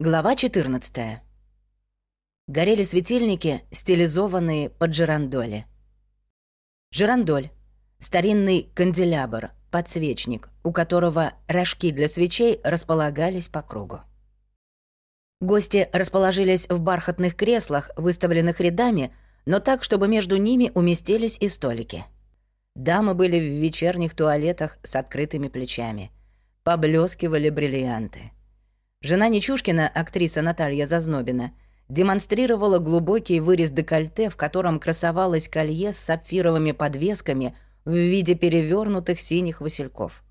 Глава 14. Горели светильники, стилизованные под жирандоли. Жирандоль — старинный канделябр, подсвечник, у которого рожки для свечей располагались по кругу. Гости расположились в бархатных креслах, выставленных рядами, но так, чтобы между ними уместились и столики. Дамы были в вечерних туалетах с открытыми плечами. Поблескивали бриллианты — Жена Нечушкина, актриса Наталья Зазнобина, демонстрировала глубокий вырез декольте, в котором красовалось колье с сапфировыми подвесками в виде перевернутых синих васильков.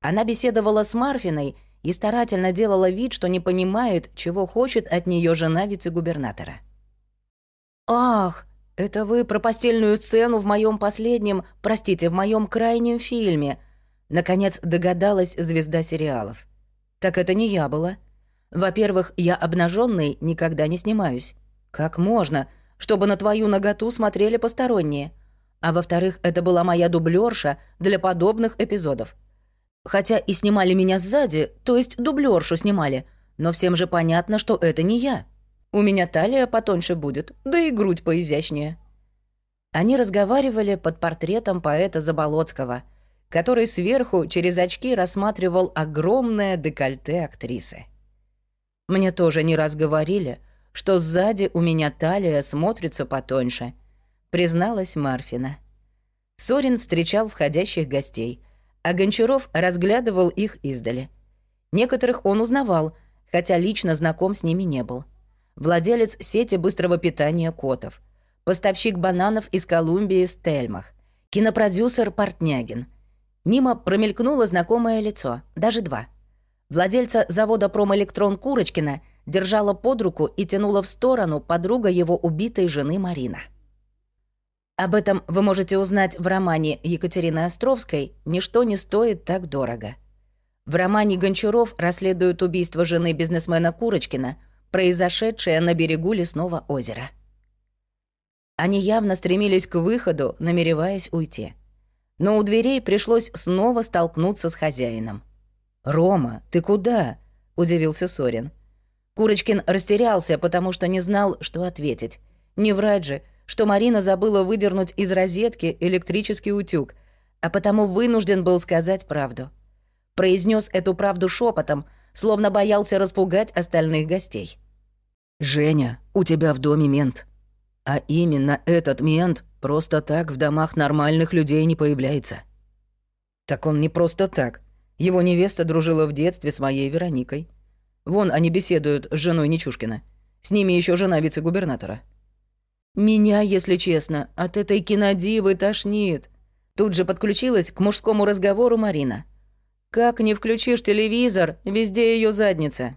Она беседовала с Марфиной и старательно делала вид, что не понимает, чего хочет от нее жена вице-губернатора. «Ах, это вы про постельную сцену в моем последнем, простите, в моем крайнем фильме», наконец догадалась звезда сериалов. Так это не я была. Во-первых, я обнаженный никогда не снимаюсь. Как можно, чтобы на твою ноготу смотрели посторонние? А во-вторых, это была моя дублерша для подобных эпизодов. Хотя и снимали меня сзади, то есть дублершу снимали, но всем же понятно, что это не я. У меня талия потоньше будет, да и грудь поизящнее. Они разговаривали под портретом поэта Заболоцкого — который сверху через очки рассматривал огромное декольте актрисы. Мне тоже не раз говорили, что сзади у меня талия смотрится потоньше, призналась Марфина. Сорин встречал входящих гостей, а Гончаров разглядывал их издали. Некоторых он узнавал, хотя лично знаком с ними не был. Владелец сети быстрого питания «Котов», поставщик бананов из Колумбии Стельмах, кинопродюсер Портнягин — Мимо промелькнуло знакомое лицо, даже два. Владельца завода «Промэлектрон» Курочкина держала под руку и тянула в сторону подруга его убитой жены Марина. Об этом вы можете узнать в романе Екатерины Островской «Ничто не стоит так дорого». В романе Гончаров расследуют убийство жены бизнесмена Курочкина, произошедшее на берегу лесного озера. Они явно стремились к выходу, намереваясь уйти но у дверей пришлось снова столкнуться с хозяином. «Рома, ты куда?» — удивился Сорин. Курочкин растерялся, потому что не знал, что ответить. Не врать же, что Марина забыла выдернуть из розетки электрический утюг, а потому вынужден был сказать правду. Произнес эту правду шепотом, словно боялся распугать остальных гостей. «Женя, у тебя в доме мент. А именно этот мент Просто так в домах нормальных людей не появляется. Так он не просто так. Его невеста дружила в детстве с моей Вероникой. Вон они беседуют с женой Нечушкина. С ними еще жена вице-губернатора. Меня, если честно, от этой кинодивы тошнит. Тут же подключилась к мужскому разговору Марина. Как не включишь телевизор, везде ее задница.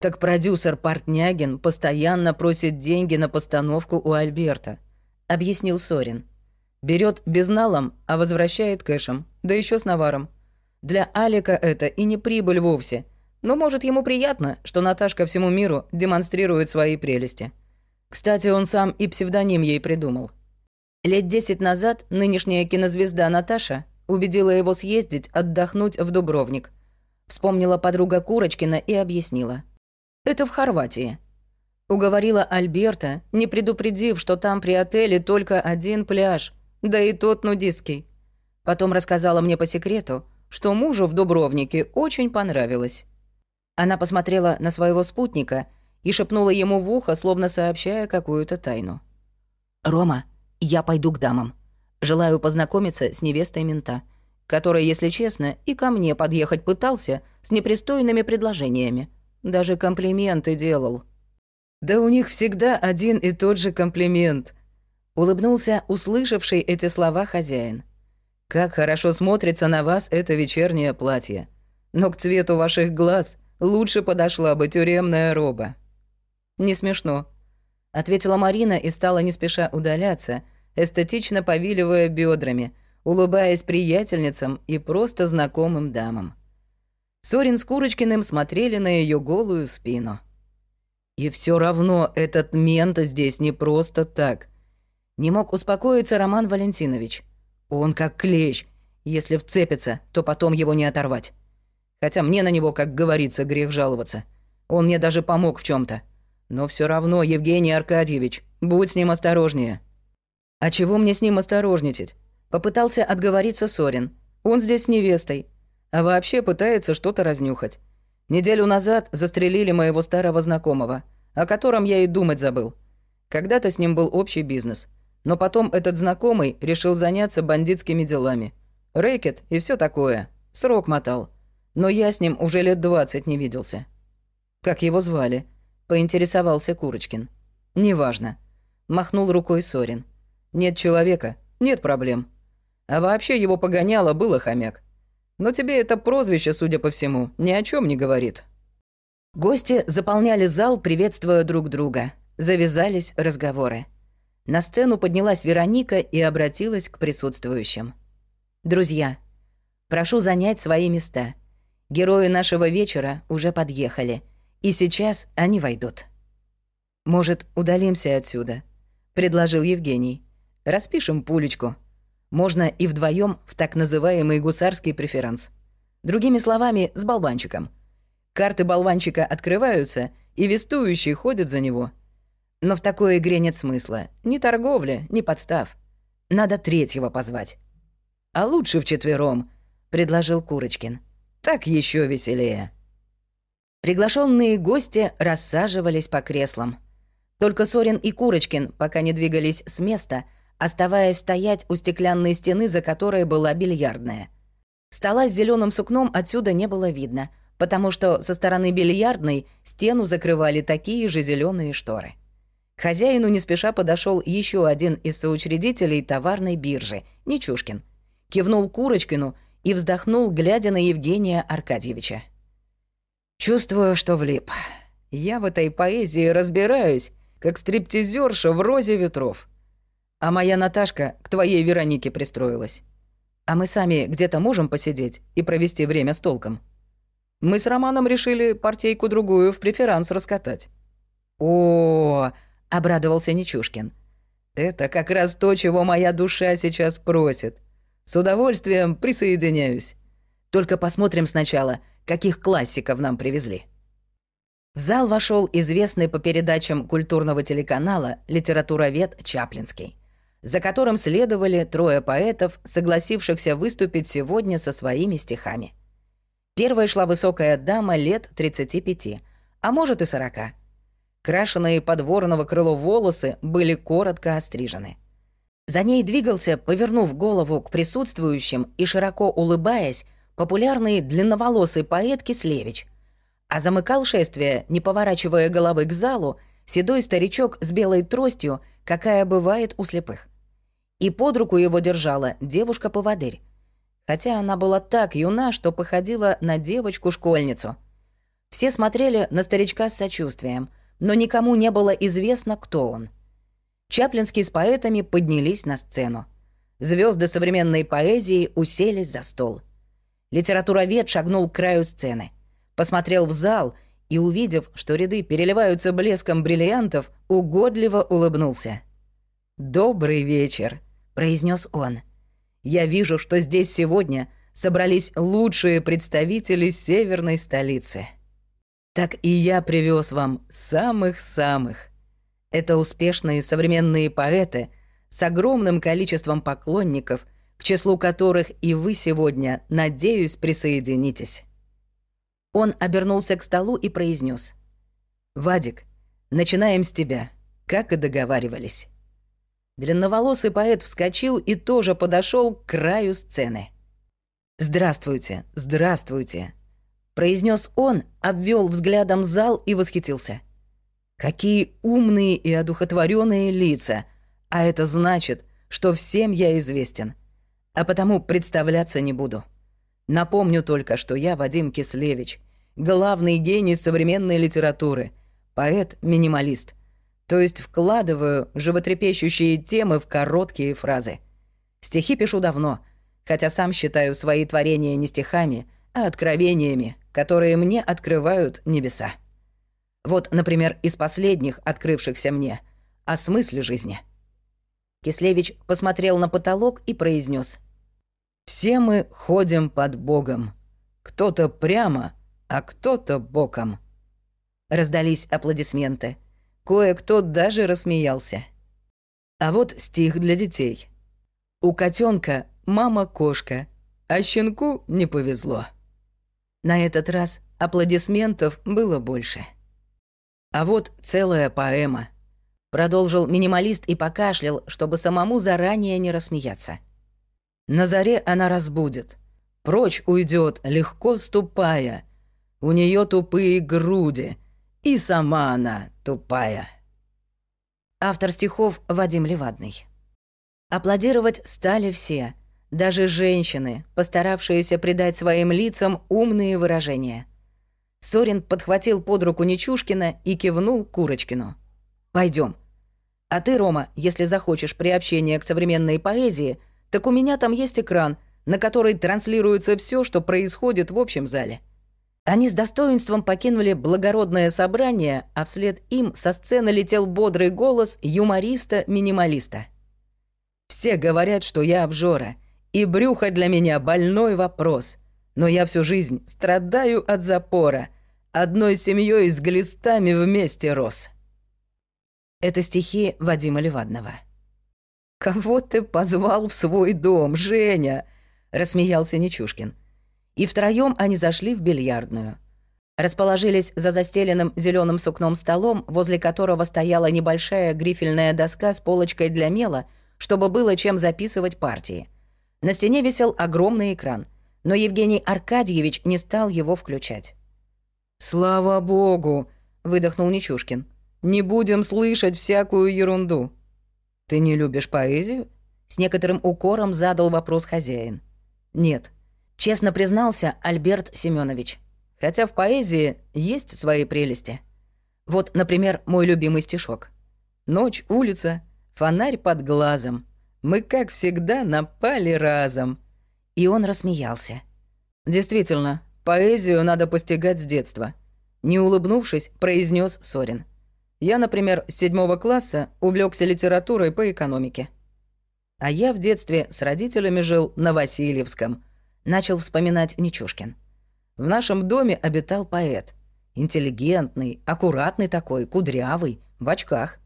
Так продюсер Портнягин постоянно просит деньги на постановку у Альберта. — объяснил Сорин. Берет безналом, а возвращает кэшем, да еще с наваром. Для Алика это и не прибыль вовсе, но может ему приятно, что Наташка всему миру демонстрирует свои прелести. Кстати, он сам и псевдоним ей придумал. Лет десять назад нынешняя кинозвезда Наташа убедила его съездить отдохнуть в Дубровник. Вспомнила подруга Курочкина и объяснила. «Это в Хорватии. Уговорила Альберта, не предупредив, что там при отеле только один пляж, да и тот нудистский. Потом рассказала мне по секрету, что мужу в Дубровнике очень понравилось. Она посмотрела на своего спутника и шепнула ему в ухо, словно сообщая какую-то тайну. «Рома, я пойду к дамам. Желаю познакомиться с невестой мента, который, если честно, и ко мне подъехать пытался с непристойными предложениями. Даже комплименты делал». «Да у них всегда один и тот же комплимент», — улыбнулся услышавший эти слова хозяин. «Как хорошо смотрится на вас это вечернее платье. Но к цвету ваших глаз лучше подошла бы тюремная роба». «Не смешно», — ответила Марина и стала не спеша удаляться, эстетично повиливая бедрами, улыбаясь приятельницам и просто знакомым дамам. Сорин с Курочкиным смотрели на ее голую спину. И все равно этот мент здесь не просто так. Не мог успокоиться Роман Валентинович. Он как клещ. Если вцепится, то потом его не оторвать. Хотя мне на него, как говорится, грех жаловаться. Он мне даже помог в чем то Но все равно, Евгений Аркадьевич, будь с ним осторожнее». «А чего мне с ним осторожничать?» Попытался отговориться Сорин. «Он здесь с невестой. А вообще пытается что-то разнюхать. Неделю назад застрелили моего старого знакомого, о котором я и думать забыл. Когда-то с ним был общий бизнес. Но потом этот знакомый решил заняться бандитскими делами. Рэкет и все такое. Срок мотал. Но я с ним уже лет двадцать не виделся. Как его звали? Поинтересовался Курочкин. Неважно. Махнул рукой Сорин. Нет человека, нет проблем. А вообще его погоняло было хомяк. Но тебе это прозвище, судя по всему, ни о чем не говорит. Гости заполняли зал, приветствуя друг друга. Завязались разговоры. На сцену поднялась Вероника и обратилась к присутствующим. «Друзья, прошу занять свои места. Герои нашего вечера уже подъехали, и сейчас они войдут». «Может, удалимся отсюда?» — предложил Евгений. «Распишем пулечку. Можно и вдвоем в так называемый гусарский преферанс. Другими словами, с болванчиком. Карты болванчика открываются, и вестующий ходит за него. Но в такой игре нет смысла. Ни торговли, ни подстав. Надо третьего позвать. А лучше вчетвером, предложил Курочкин. Так еще веселее. Приглашенные гости рассаживались по креслам. Только Сорин и Курочкин, пока не двигались с места, оставаясь стоять у стеклянной стены, за которой была бильярдная. Стола с зеленым сукном отсюда не было видно, потому что со стороны бильярдной стену закрывали такие же зеленые шторы. К хозяину не спеша подошел еще один из соучредителей товарной биржи, Нечушкин. Кивнул Курочкину и вздохнул, глядя на Евгения Аркадьевича. «Чувствую, что влип. Я в этой поэзии разбираюсь, как стриптизерша в розе ветров. А моя Наташка к твоей Веронике пристроилась. А мы сами где-то можем посидеть и провести время с толком. Мы с Романом решили партейку другую в преферанс раскатать. О, обрадовался Нечушкин. Это как раз то, чего моя душа сейчас просит. С удовольствием присоединяюсь. Только посмотрим сначала, каких классиков нам привезли. В зал вошел известный по передачам культурного телеканала литературовед Чаплинский за которым следовали трое поэтов, согласившихся выступить сегодня со своими стихами. Первой шла высокая дама лет 35, а может и 40. Крашеные под вороново крыло волосы были коротко острижены. За ней двигался, повернув голову к присутствующим и широко улыбаясь, популярный длинноволосый поэт Кислевич, а замыкал шествие, не поворачивая головы к залу, седой старичок с белой тростью, какая бывает у слепых и под руку его держала девушка-поводырь. Хотя она была так юна, что походила на девочку-школьницу. Все смотрели на старичка с сочувствием, но никому не было известно, кто он. Чаплинские с поэтами поднялись на сцену. Звезды современной поэзии уселись за стол. Литературовед шагнул к краю сцены, посмотрел в зал и, увидев, что ряды переливаются блеском бриллиантов, угодливо улыбнулся. «Добрый вечер!» Произнес он. «Я вижу, что здесь сегодня собрались лучшие представители северной столицы. Так и я привез вам самых-самых. Это успешные современные поэты с огромным количеством поклонников, к числу которых и вы сегодня, надеюсь, присоединитесь». Он обернулся к столу и произнес: «Вадик, начинаем с тебя, как и договаривались». Длинноволосый поэт вскочил и тоже подошел к краю сцены. «Здравствуйте, здравствуйте», — произнес он, обвел взглядом зал и восхитился. «Какие умные и одухотворенные лица! А это значит, что всем я известен. А потому представляться не буду. Напомню только, что я Вадим Кислевич, главный гений современной литературы, поэт-минималист — то есть вкладываю животрепещущие темы в короткие фразы. Стихи пишу давно, хотя сам считаю свои творения не стихами, а откровениями, которые мне открывают небеса. Вот, например, из последних, открывшихся мне, о смысле жизни. Кислевич посмотрел на потолок и произнес: «Все мы ходим под Богом. Кто-то прямо, а кто-то боком». Раздались аплодисменты. Кое-кто даже рассмеялся. А вот стих для детей. У котенка мама кошка, а щенку не повезло. На этот раз аплодисментов было больше. А вот целая поэма. Продолжил минималист и покашлял, чтобы самому заранее не рассмеяться. На заре она разбудит. Прочь уйдет, легко ступая. У нее тупые груди, и сама она тупая. Автор стихов Вадим Левадный. Аплодировать стали все, даже женщины, постаравшиеся придать своим лицам умные выражения. Сорин подхватил под руку Нечушкина и кивнул Курочкину. Пойдем. А ты, Рома, если захочешь приобщения к современной поэзии, так у меня там есть экран, на который транслируется все, что происходит в общем зале. Они с достоинством покинули благородное собрание, а вслед им со сцены летел бодрый голос юмориста-минималиста. «Все говорят, что я обжора, и брюхо для меня больной вопрос, но я всю жизнь страдаю от запора, одной семьей с глистами вместе рос». Это стихи Вадима Левадного. «Кого ты позвал в свой дом, Женя?» — рассмеялся Нечушкин. И втроем они зашли в бильярдную. Расположились за застеленным зеленым сукном столом, возле которого стояла небольшая грифельная доска с полочкой для мела, чтобы было чем записывать партии. На стене висел огромный экран, но Евгений Аркадьевич не стал его включать. «Слава богу!» — выдохнул Нечушкин. «Не будем слышать всякую ерунду». «Ты не любишь поэзию?» — с некоторым укором задал вопрос хозяин. «Нет», Честно признался Альберт Семенович. Хотя в поэзии есть свои прелести. Вот, например, мой любимый стишок. «Ночь, улица, фонарь под глазом. Мы, как всегда, напали разом». И он рассмеялся. «Действительно, поэзию надо постигать с детства», — не улыбнувшись, произнес Сорин. «Я, например, с седьмого класса увлекся литературой по экономике. А я в детстве с родителями жил на Васильевском — начал вспоминать Нечушкин. В нашем доме обитал поэт. Интеллигентный, аккуратный такой, кудрявый, в очках.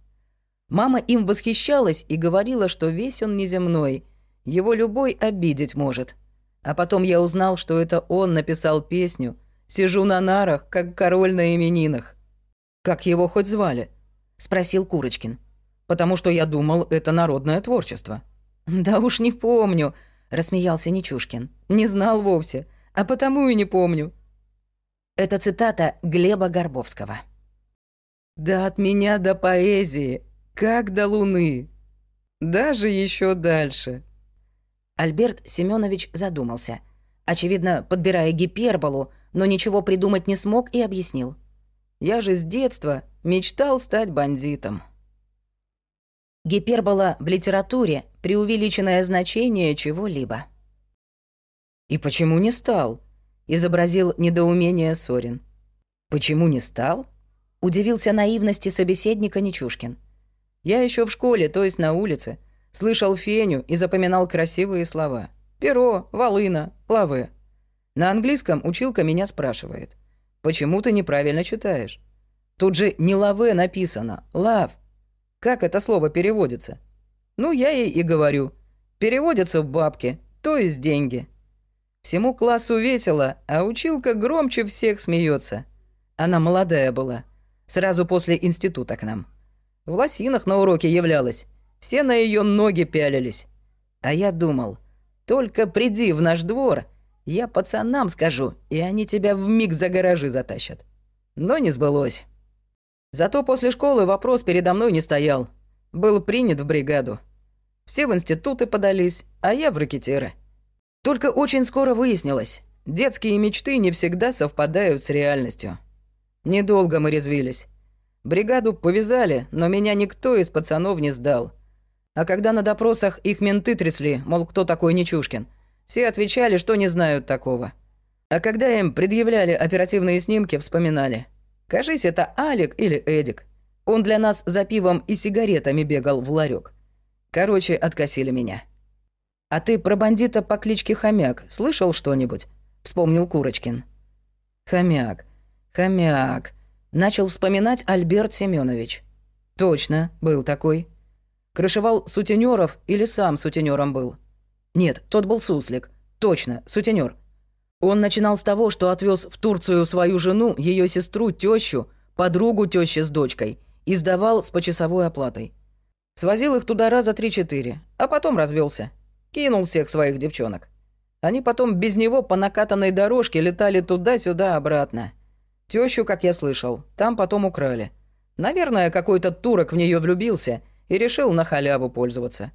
Мама им восхищалась и говорила, что весь он неземной, его любой обидеть может. А потом я узнал, что это он написал песню «Сижу на нарах, как король на именинах». «Как его хоть звали?» — спросил Курочкин. «Потому что я думал, это народное творчество». «Да уж не помню», рассмеялся Нечушкин. Не знал вовсе, а потому и не помню. Это цитата Глеба Горбовского. Да от меня до поэзии, как до луны. Даже еще дальше. Альберт Семенович задумался, очевидно, подбирая гиперболу, но ничего придумать не смог и объяснил. Я же с детства мечтал стать бандитом. Гипербола в литературе — преувеличенное значение чего-либо. «И почему не стал?» — изобразил недоумение Сорин. «Почему не стал?» — удивился наивности собеседника Нечушкин. «Я еще в школе, то есть на улице, слышал феню и запоминал красивые слова. Перо, волына, лаве. На английском училка меня спрашивает. «Почему ты неправильно читаешь?» Тут же не лаве написано, лав. Как это слово переводится? Ну, я ей и говорю. Переводится в бабки, то есть деньги. Всему классу весело, а училка громче всех смеется. Она молодая была. Сразу после института к нам. В лосинах на уроке являлась. Все на ее ноги пялились. А я думал, только приди в наш двор, я пацанам скажу, и они тебя в миг за гаражи затащат. Но не сбылось. Зато после школы вопрос передо мной не стоял. Был принят в бригаду. Все в институты подались, а я в ракетиры. Только очень скоро выяснилось, детские мечты не всегда совпадают с реальностью. Недолго мы резвились. Бригаду повязали, но меня никто из пацанов не сдал. А когда на допросах их менты трясли, мол, кто такой Нечушкин, все отвечали, что не знают такого. А когда им предъявляли оперативные снимки, вспоминали – Кажись, это Алик или Эдик. Он для нас за пивом и сигаретами бегал в ларек. Короче, откосили меня. А ты про бандита по кличке Хомяк слышал что-нибудь? Вспомнил Курочкин. Хомяк, хомяк, Начал вспоминать Альберт Семенович. Точно, был такой. Крышевал сутенеров или сам сутенером был? Нет, тот был суслик. Точно, сутенер. Он начинал с того, что отвез в Турцию свою жену, ее сестру, тещу, подругу тещи с дочкой и сдавал с почасовой оплатой. Свозил их туда раза три-четыре, а потом развелся. Кинул всех своих девчонок. Они потом без него по накатанной дорожке летали туда-сюда обратно. Тещу, как я слышал, там потом украли. Наверное, какой-то турок в нее влюбился и решил на халяву пользоваться.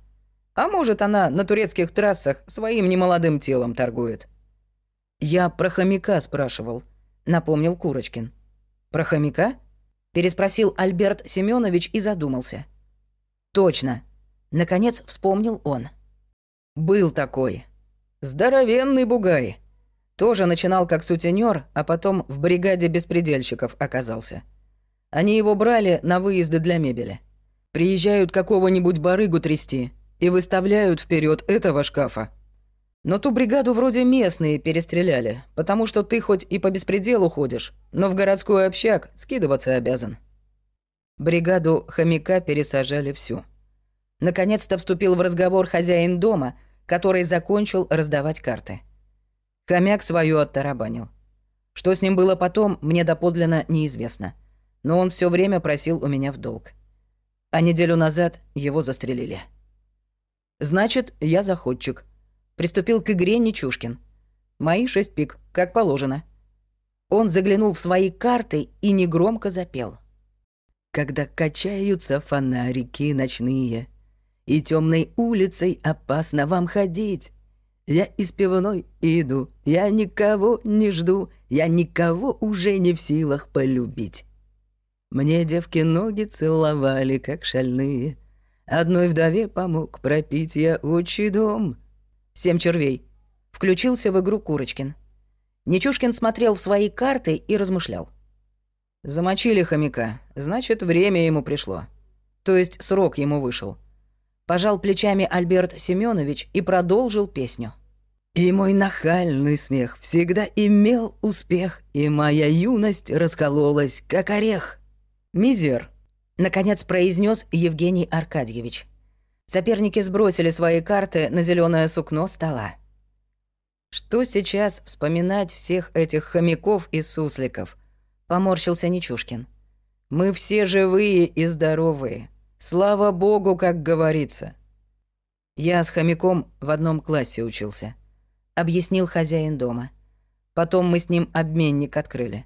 А может, она на турецких трассах своим немолодым телом торгует. «Я про хомяка спрашивал», — напомнил Курочкин. «Про хомяка?» — переспросил Альберт Семенович и задумался. «Точно!» — наконец вспомнил он. «Был такой. Здоровенный бугай. Тоже начинал как сутенер, а потом в бригаде беспредельщиков оказался. Они его брали на выезды для мебели. Приезжают какого-нибудь барыгу трясти и выставляют вперед этого шкафа, но ту бригаду вроде местные перестреляли, потому что ты хоть и по беспределу ходишь, но в городской общак скидываться обязан. Бригаду хомяка пересажали всю. Наконец-то вступил в разговор хозяин дома, который закончил раздавать карты. Хомяк свою оттарабанил. Что с ним было потом, мне доподлинно неизвестно. Но он все время просил у меня в долг. А неделю назад его застрелили. Значит, я заходчик — Приступил к игре Нечушкин. Мои шесть пик, как положено. Он заглянул в свои карты и негромко запел. Когда качаются фонарики ночные, И темной улицей опасно вам ходить, Я из пивной иду, я никого не жду, Я никого уже не в силах полюбить. Мне девки ноги целовали, как шальные, Одной вдове помог пропить я отчий дом — Семь червей. Включился в игру Курочкин. Нечушкин смотрел в свои карты и размышлял. Замочили хомяка, значит, время ему пришло. То есть срок ему вышел. Пожал плечами Альберт Семенович и продолжил песню. И мой нахальный смех всегда имел успех, и моя юность раскололась, как орех. Мизер, наконец произнес Евгений Аркадьевич. Соперники сбросили свои карты на зеленое сукно стола. Что сейчас вспоминать всех этих хомяков и сусликов? Поморщился Нечушкин. Мы все живые и здоровые. Слава богу, как говорится. Я с хомяком в одном классе учился. Объяснил хозяин дома. Потом мы с ним обменник открыли.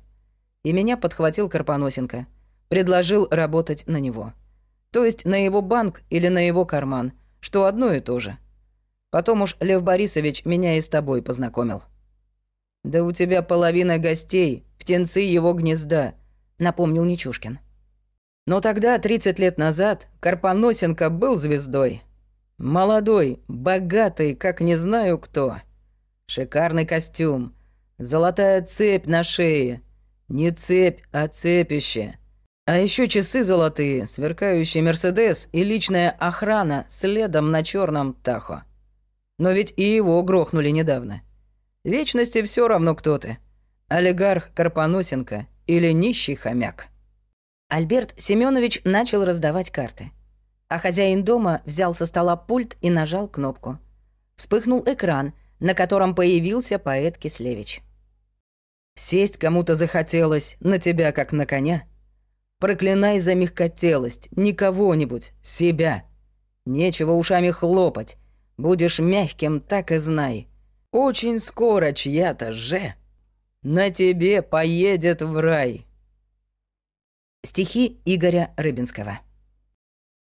И меня подхватил Карпоносенко. Предложил работать на него. То есть на его банк или на его карман, что одно и то же. Потом уж Лев Борисович меня и с тобой познакомил. «Да у тебя половина гостей, птенцы его гнезда», — напомнил Нечушкин. Но тогда, 30 лет назад, Карпоносенко был звездой. Молодой, богатый, как не знаю кто. Шикарный костюм, золотая цепь на шее. Не цепь, а цепище. А еще часы золотые, сверкающий Мерседес и личная охрана следом на черном Тахо. Но ведь и его грохнули недавно. Вечности все равно кто ты. Олигарх Карпоносенко или нищий хомяк. Альберт Семенович начал раздавать карты. А хозяин дома взял со стола пульт и нажал кнопку. Вспыхнул экран, на котором появился поэт Кислевич. «Сесть кому-то захотелось, на тебя как на коня», Проклинай за мягкотелость, не кого-нибудь, себя. Нечего ушами хлопать. Будешь мягким, так и знай. Очень скоро чья-то же на тебе поедет в рай. Стихи Игоря Рыбинского.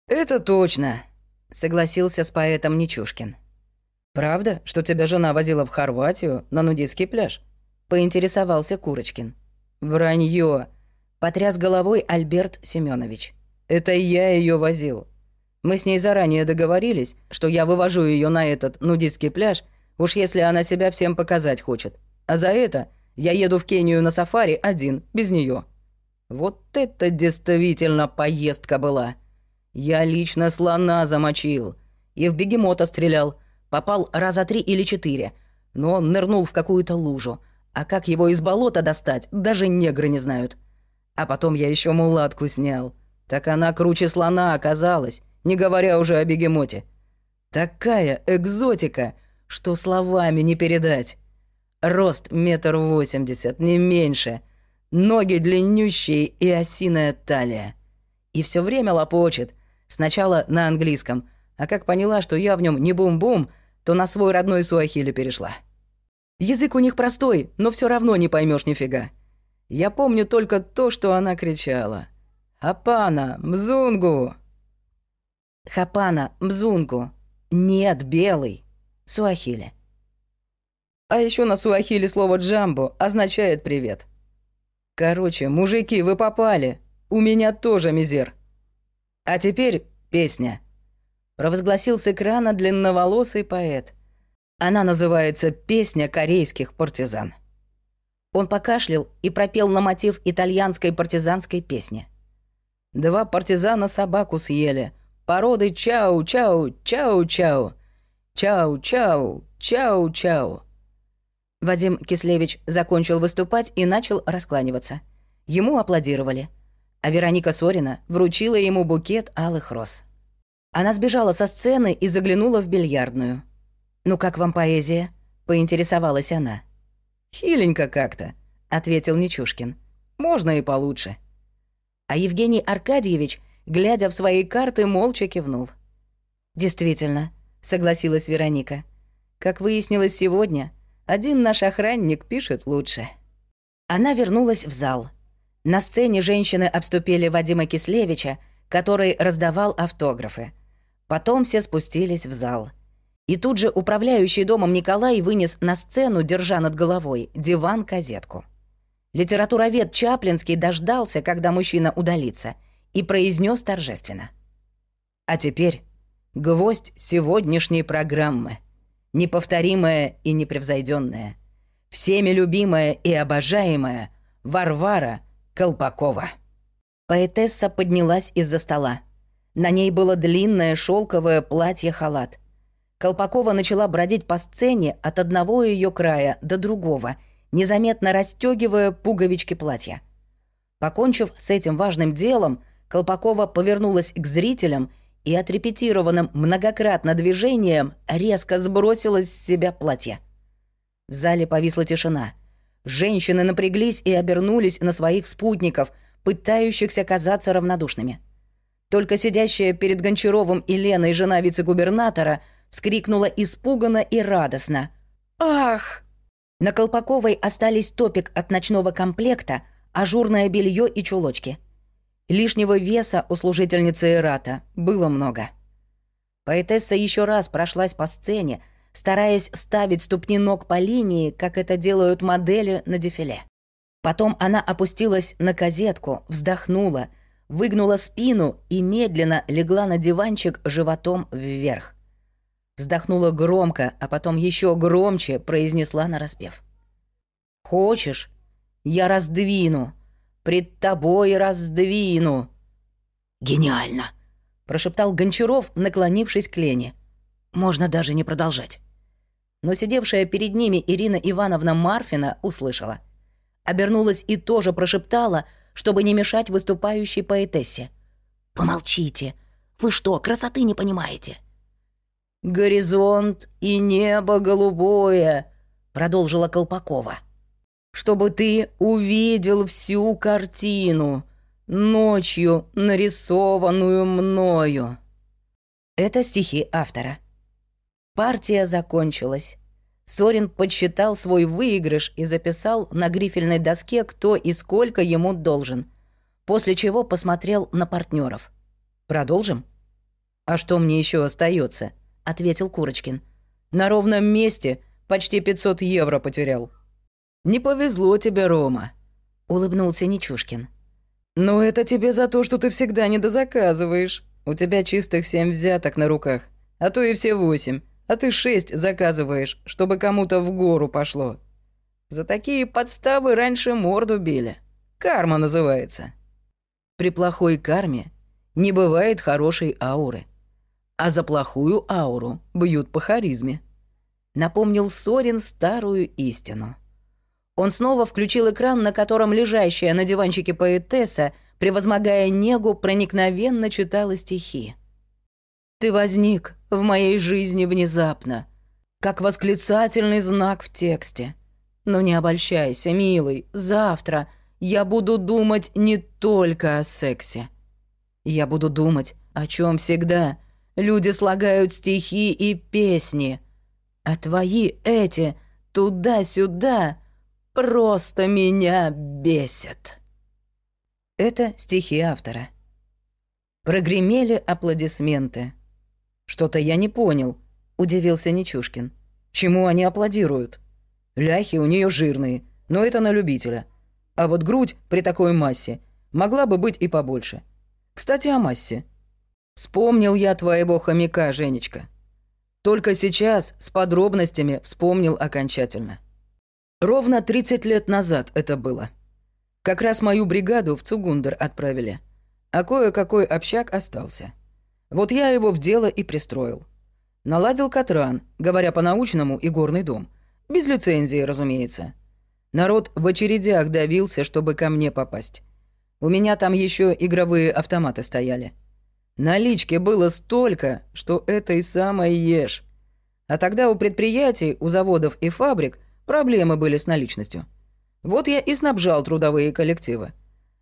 «Это точно», — согласился с поэтом Нечушкин. «Правда, что тебя жена возила в Хорватию на нудистский пляж?» — поинтересовался Курочкин. «Вранье. Потряс головой Альберт Семенович. «Это я ее возил. Мы с ней заранее договорились, что я вывожу ее на этот нудистский пляж, уж если она себя всем показать хочет. А за это я еду в Кению на сафари один, без нее. Вот это действительно поездка была. Я лично слона замочил и в бегемота стрелял. Попал раза три или четыре, но он нырнул в какую-то лужу. А как его из болота достать, даже негры не знают. А потом я еще мулатку снял. Так она круче слона оказалась, не говоря уже о бегемоте. Такая экзотика, что словами не передать. Рост метр восемьдесят, не меньше. Ноги длиннющие и осиная талия. И все время лопочет. Сначала на английском, а как поняла, что я в нем не бум-бум, то на свой родной суахили перешла. Язык у них простой, но все равно не поймешь нифига. Я помню только то, что она кричала. «Хапана! Мзунгу!» «Хапана! Мзунгу!» «Нет, белый!» Суахили. А еще на суахили слово «джамбо» означает «привет». Короче, мужики, вы попали. У меня тоже мизер. А теперь песня. Провозгласил с экрана длинноволосый поэт. Она называется «Песня корейских партизан». Он покашлял и пропел на мотив итальянской партизанской песни. Два партизана собаку съели. Породы чау-чау, чау-чау. Чау-чау, чау-чау. Вадим Кислевич закончил выступать и начал раскланиваться. Ему аплодировали. А Вероника Сорина вручила ему букет алых роз. Она сбежала со сцены и заглянула в бильярдную. «Ну как вам поэзия?» — поинтересовалась она. «Хиленько как-то», — ответил Нечушкин. «Можно и получше». А Евгений Аркадьевич, глядя в свои карты, молча кивнул. «Действительно», — согласилась Вероника. «Как выяснилось сегодня, один наш охранник пишет лучше». Она вернулась в зал. На сцене женщины обступили Вадима Кислевича, который раздавал автографы. Потом все спустились в зал. И тут же управляющий домом Николай вынес на сцену, держа над головой, диван-казетку. Литературовед Чаплинский дождался, когда мужчина удалится, и произнес торжественно. «А теперь гвоздь сегодняшней программы. Неповторимая и непревзойденная. Всеми любимая и обожаемая Варвара Колпакова». Поэтесса поднялась из-за стола. На ней было длинное шелковое платье-халат. Колпакова начала бродить по сцене от одного ее края до другого, незаметно расстегивая пуговички платья. Покончив с этим важным делом, Колпакова повернулась к зрителям и отрепетированным многократно движением резко сбросила с себя платье. В зале повисла тишина. Женщины напряглись и обернулись на своих спутников, пытающихся казаться равнодушными. Только сидящая перед Гончаровым и Леной жена вице-губернатора вскрикнула испуганно и радостно. «Ах!» На Колпаковой остались топик от ночного комплекта, ажурное белье и чулочки — Лишнего веса у служительницы Эрата было много. Поэтесса еще раз прошлась по сцене, стараясь ставить ступни ног по линии, как это делают модели на дефиле. Потом она опустилась на козетку, вздохнула, выгнула спину и медленно легла на диванчик животом вверх. Вздохнула громко, а потом еще громче произнесла нараспев. «Хочешь, я раздвину пред тобой раздвину». «Гениально!» — прошептал Гончаров, наклонившись к Лене. «Можно даже не продолжать». Но сидевшая перед ними Ирина Ивановна Марфина услышала. Обернулась и тоже прошептала, чтобы не мешать выступающей поэтессе. «Помолчите! Вы что, красоты не понимаете?» «Горизонт и небо голубое», — продолжила Колпакова чтобы ты увидел всю картину, ночью нарисованную мною». Это стихи автора. Партия закончилась. Сорин подсчитал свой выигрыш и записал на грифельной доске, кто и сколько ему должен, после чего посмотрел на партнеров. «Продолжим?» «А что мне еще остается? Ответил Курочкин. «На ровном месте почти 500 евро потерял». «Не повезло тебе, Рома», — улыбнулся Нечушкин. «Но это тебе за то, что ты всегда недозаказываешь. У тебя чистых семь взяток на руках, а то и все восемь, а ты шесть заказываешь, чтобы кому-то в гору пошло. За такие подставы раньше морду били. Карма называется. При плохой карме не бывает хорошей ауры, а за плохую ауру бьют по харизме». Напомнил Сорин старую истину. Он снова включил экран, на котором лежащая на диванчике поэтесса, превозмогая негу, проникновенно читала стихи. «Ты возник в моей жизни внезапно, как восклицательный знак в тексте. Но не обольщайся, милый, завтра я буду думать не только о сексе. Я буду думать, о чем всегда. Люди слагают стихи и песни, а твои эти туда-сюда просто меня бесят. Это стихи автора. Прогремели аплодисменты. «Что-то я не понял», — удивился Нечушкин. «Чему они аплодируют? Ляхи у нее жирные, но это на любителя. А вот грудь при такой массе могла бы быть и побольше. Кстати, о массе. Вспомнил я твоего хомяка, Женечка. Только сейчас с подробностями вспомнил окончательно. Ровно 30 лет назад это было. Как раз мою бригаду в Цугундер отправили. А кое-какой общак остался. Вот я его в дело и пристроил. Наладил Катран, говоря по-научному, и горный дом. Без лицензии, разумеется. Народ в очередях давился, чтобы ко мне попасть. У меня там еще игровые автоматы стояли. Налички было столько, что это и самое ешь. А тогда у предприятий, у заводов и фабрик проблемы были с наличностью. Вот я и снабжал трудовые коллективы.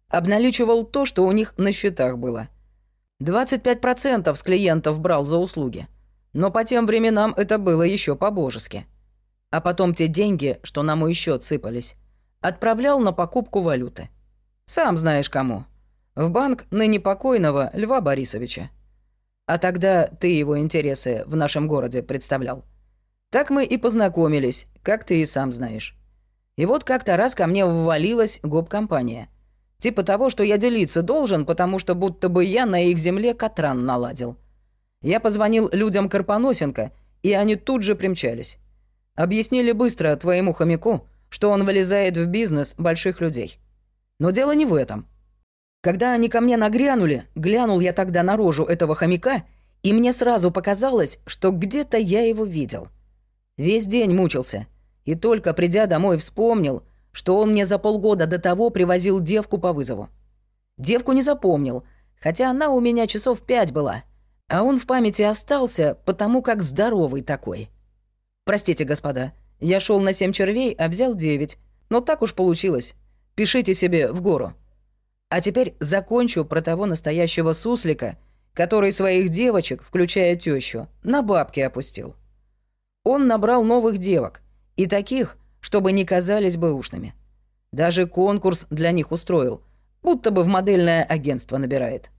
Обналичивал то, что у них на счетах было. 25% с клиентов брал за услуги. Но по тем временам это было еще по-божески. А потом те деньги, что на мой счет сыпались, отправлял на покупку валюты. Сам знаешь кому. В банк ныне покойного Льва Борисовича. А тогда ты его интересы в нашем городе представлял. Так мы и познакомились, как ты и сам знаешь. И вот как-то раз ко мне ввалилась гоп-компания. Типа того, что я делиться должен, потому что будто бы я на их земле Катран наладил. Я позвонил людям Карпоносенко, и они тут же примчались. Объяснили быстро твоему хомяку, что он вылезает в бизнес больших людей. Но дело не в этом. Когда они ко мне нагрянули, глянул я тогда на рожу этого хомяка, и мне сразу показалось, что где-то я его видел. Весь день мучился, и только придя домой вспомнил, что он мне за полгода до того привозил девку по вызову. Девку не запомнил, хотя она у меня часов пять была, а он в памяти остался, потому как здоровый такой. Простите, господа, я шел на семь червей, а взял девять, но так уж получилось. Пишите себе в гору. А теперь закончу про того настоящего суслика, который своих девочек, включая тещу, на бабки опустил. Он набрал новых девок, и таких, чтобы не казались бэушными. Даже конкурс для них устроил, будто бы в модельное агентство набирает.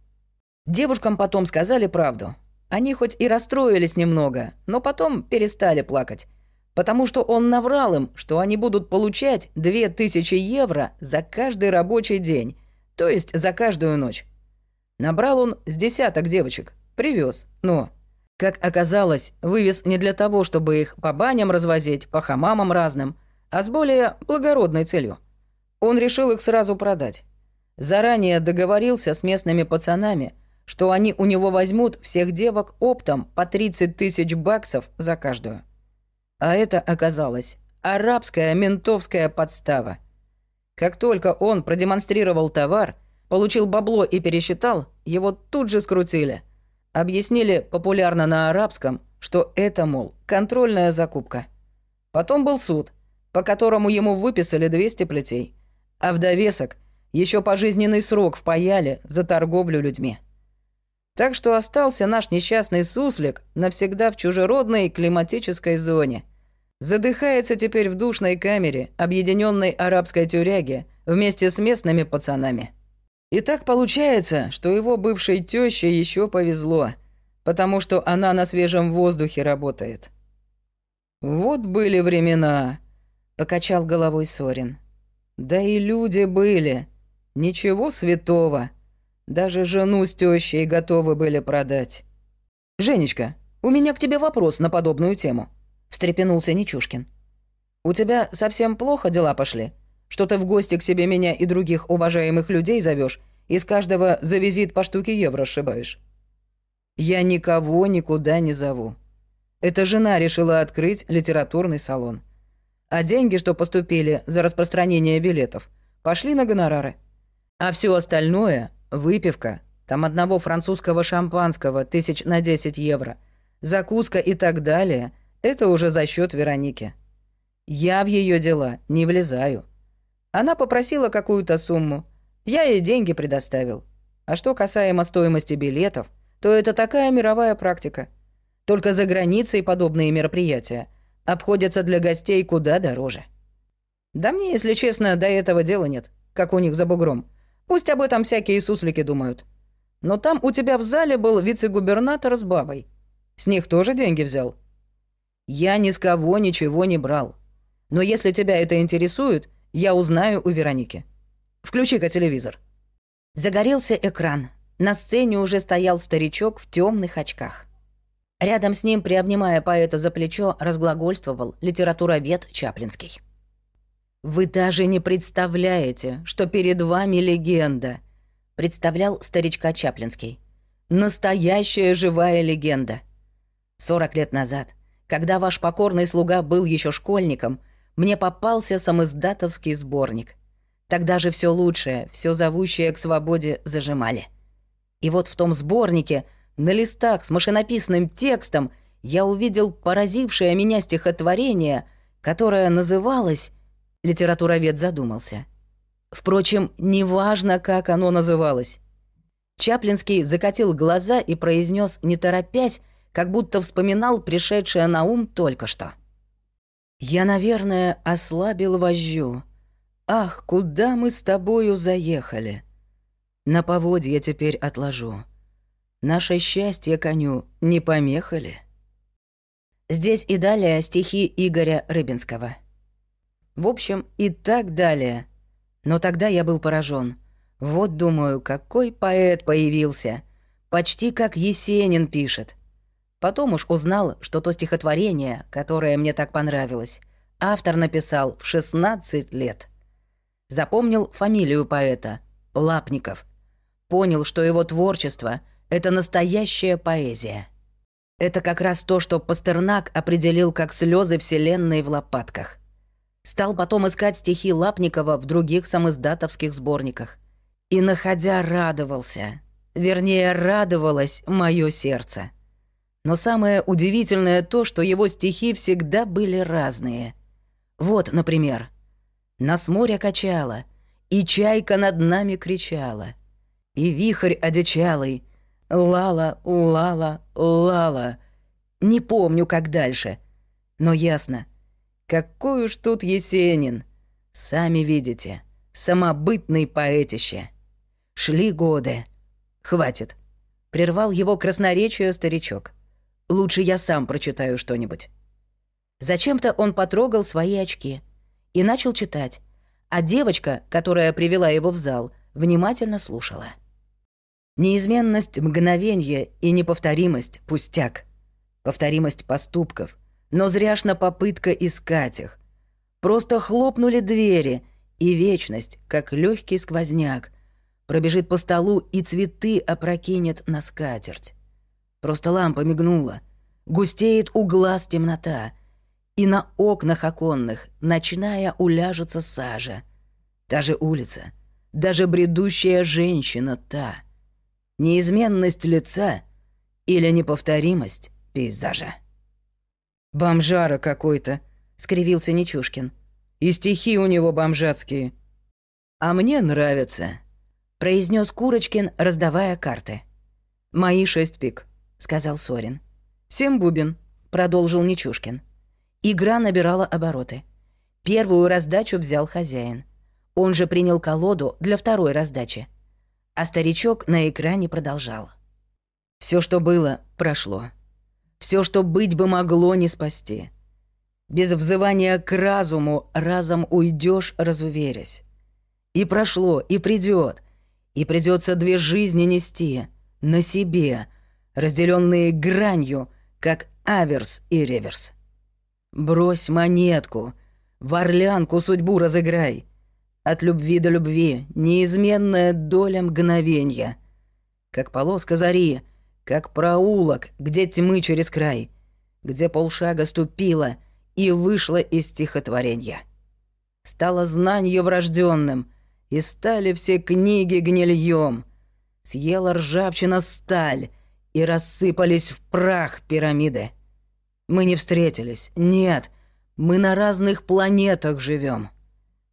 Девушкам потом сказали правду. Они хоть и расстроились немного, но потом перестали плакать, потому что он наврал им, что они будут получать 2000 евро за каждый рабочий день, то есть за каждую ночь. Набрал он с десяток девочек, привез, но, как оказалось, вывез не для того, чтобы их по баням развозить, по хамамам разным, а с более благородной целью. Он решил их сразу продать. Заранее договорился с местными пацанами, что они у него возьмут всех девок оптом по 30 тысяч баксов за каждую. А это оказалось арабская ментовская подстава. Как только он продемонстрировал товар, получил бабло и пересчитал, его тут же скрутили. Объяснили популярно на арабском, что это, мол, контрольная закупка. Потом был суд, по которому ему выписали 200 плетей. А в довесок еще пожизненный срок впаяли за торговлю людьми. Так что остался наш несчастный суслик навсегда в чужеродной климатической зоне – Задыхается теперь в душной камере объединенной арабской тюряги вместе с местными пацанами. И так получается, что его бывшей тёще еще повезло, потому что она на свежем воздухе работает. Вот были времена, покачал головой Сорин. Да и люди были. Ничего святого. Даже жену с тещей готовы были продать. Женечка, у меня к тебе вопрос на подобную тему встрепенулся Нечушкин. «У тебя совсем плохо дела пошли? Что ты в гости к себе меня и других уважаемых людей зовешь, и с каждого за визит по штуке евро сшибаешь?» «Я никого никуда не зову. Эта жена решила открыть литературный салон. А деньги, что поступили за распространение билетов, пошли на гонорары. А все остальное — выпивка, там одного французского шампанского тысяч на 10 евро, закуска и так далее — это уже за счет Вероники. Я в ее дела не влезаю. Она попросила какую-то сумму, я ей деньги предоставил. А что касаемо стоимости билетов, то это такая мировая практика. Только за границей подобные мероприятия обходятся для гостей куда дороже. Да мне, если честно, до этого дела нет, как у них за бугром. Пусть об этом всякие суслики думают. Но там у тебя в зале был вице-губернатор с бабой. С них тоже деньги взял. Я ни с кого ничего не брал. Но если тебя это интересует, я узнаю у Вероники. Включи-ка телевизор». Загорелся экран. На сцене уже стоял старичок в темных очках. Рядом с ним, приобнимая поэта за плечо, разглагольствовал литературовед Чаплинский. «Вы даже не представляете, что перед вами легенда», — представлял старичка Чаплинский. «Настоящая живая легенда. Сорок лет назад, когда ваш покорный слуга был еще школьником, мне попался самоиздатовский сборник. Тогда же все лучшее, все зовущее к свободе зажимали. И вот в том сборнике, на листах с машинописным текстом, я увидел поразившее меня стихотворение, которое называлось... Литературовед задумался. Впрочем, неважно, как оно называлось. Чаплинский закатил глаза и произнес, не торопясь, как будто вспоминал пришедшее на ум только что. «Я, наверное, ослабил вожжу, Ах, куда мы с тобою заехали? На поводье теперь отложу. Наше счастье коню не помехали. Здесь и далее стихи Игоря Рыбинского. В общем, и так далее. Но тогда я был поражен. Вот, думаю, какой поэт появился. Почти как Есенин пишет. Потом уж узнал, что то стихотворение, которое мне так понравилось, автор написал в 16 лет. Запомнил фамилию поэта — Лапников. Понял, что его творчество — это настоящая поэзия. Это как раз то, что Пастернак определил как слезы вселенной в лопатках. Стал потом искать стихи Лапникова в других самоиздатовских сборниках. И, находя, радовался. Вернее, радовалось мое сердце. Но самое удивительное то, что его стихи всегда были разные. Вот, например, нас море качало, и чайка над нами кричала, и вихрь одичалый лала, лала, лала. Не помню, как дальше, но ясно. Какой уж тут Есенин. Сами видите, самобытный поэтище. Шли годы. Хватит. Прервал его красноречие старичок. Лучше я сам прочитаю что-нибудь. Зачем-то он потрогал свои очки — и начал читать, а девочка, которая привела его в зал, внимательно слушала. Неизменность мгновенья и неповторимость — пустяк. Повторимость поступков, но зряшна попытка искать их. Просто хлопнули двери, и вечность, как легкий сквозняк, пробежит по столу и цветы опрокинет на скатерть. Просто лампа мигнула, густеет у глаз темнота, и на окнах оконных ночная уляжется сажа. Та же улица, даже бредущая женщина та. Неизменность лица или неповторимость пейзажа. «Бомжара какой-то», — скривился Нечушкин. «И стихи у него бомжатские». «А мне нравится», — произнес Курочкин, раздавая карты. «Мои шесть пик», — сказал Сорин. «Семь бубен», — продолжил Нечушкин. Игра набирала обороты. Первую раздачу взял хозяин. Он же принял колоду для второй раздачи. А старичок на экране продолжал. Все, что было, прошло. Все, что быть бы могло, не спасти. Без взывания к разуму разом уйдешь, разуверясь. И прошло, и придет, и придется две жизни нести на себе, разделенные гранью, как аверс и реверс. Брось монетку, в орлянку судьбу разыграй. От любви до любви неизменная доля мгновенья. Как полоска зари, как проулок, где тьмы через край, где полшага ступила, и вышло из стихотворения. Стало знанье врожденным, и стали все книги гнильем. Съела ржавчина сталь, и рассыпались в прах пирамиды. Мы не встретились, нет, мы на разных планетах живем.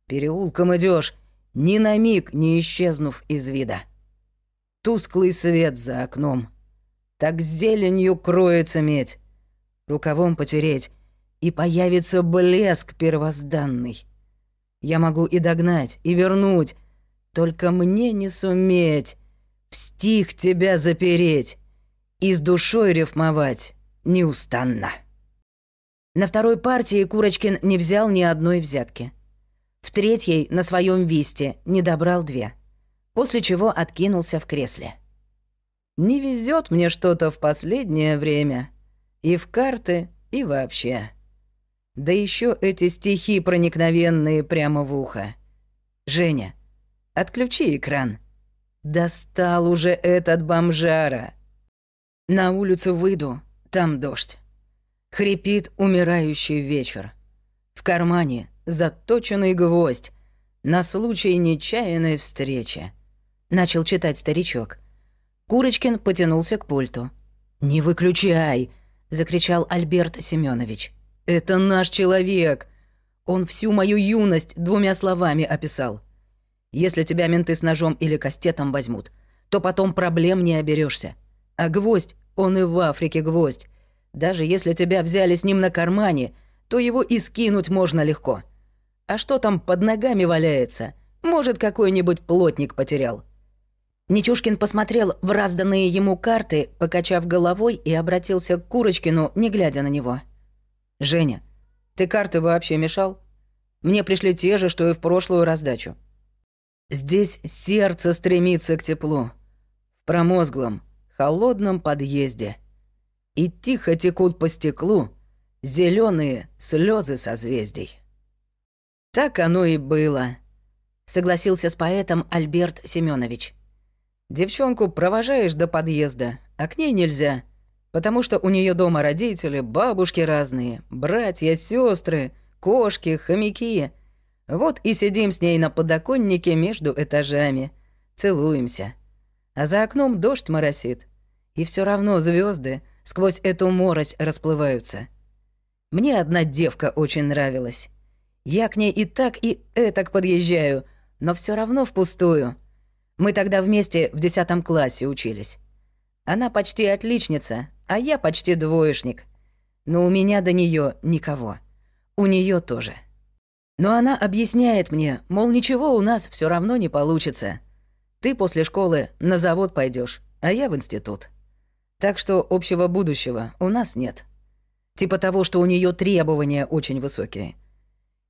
Переулком идешь, ни на миг не исчезнув из вида. Тусклый свет за окном. Так зеленью кроется медь. Рукавом потереть, и появится блеск первозданный. Я могу и догнать, и вернуть, только мне не суметь в стих тебя запереть и с душой рифмовать неустанно. На второй партии Курочкин не взял ни одной взятки. В третьей на своем висте не добрал две, после чего откинулся в кресле. Не везет мне что-то в последнее время. И в карты, и вообще. Да еще эти стихи проникновенные прямо в ухо. Женя, отключи экран. Достал уже этот бомжара. На улицу выйду, там дождь. Хрипит умирающий вечер. В кармане заточенный гвоздь на случай нечаянной встречи. Начал читать старичок. Курочкин потянулся к пульту. «Не выключай!» — закричал Альберт Семенович. «Это наш человек. Он всю мою юность двумя словами описал. Если тебя менты с ножом или кастетом возьмут, то потом проблем не оберешься. А гвоздь, он и в Африке гвоздь. Даже если тебя взяли с ним на кармане, то его и скинуть можно легко. А что там под ногами валяется? Может, какой-нибудь плотник потерял». Нечушкин посмотрел в разданные ему карты, покачав головой и обратился к Курочкину, не глядя на него. «Женя, ты карты вообще мешал? Мне пришли те же, что и в прошлую раздачу. Здесь сердце стремится к теплу. В промозглом, холодном подъезде. И тихо текут по стеклу зеленые слезы созвездий. Так оно и было, согласился с поэтом Альберт Семенович. Девчонку провожаешь до подъезда, а к ней нельзя — потому что у нее дома родители, бабушки разные, братья, сестры, кошки, хомяки. Вот и сидим с ней на подоконнике между этажами, целуемся. А за окном дождь моросит, и все равно звезды сквозь эту морось расплываются. Мне одна девка очень нравилась. Я к ней и так, и этак подъезжаю, но все равно впустую. Мы тогда вместе в десятом классе учились. Она почти отличница, а я почти двоечник. Но у меня до нее никого. У нее тоже. Но она объясняет мне, мол, ничего у нас все равно не получится. Ты после школы на завод пойдешь, а я в институт. Так что общего будущего у нас нет. Типа того, что у нее требования очень высокие.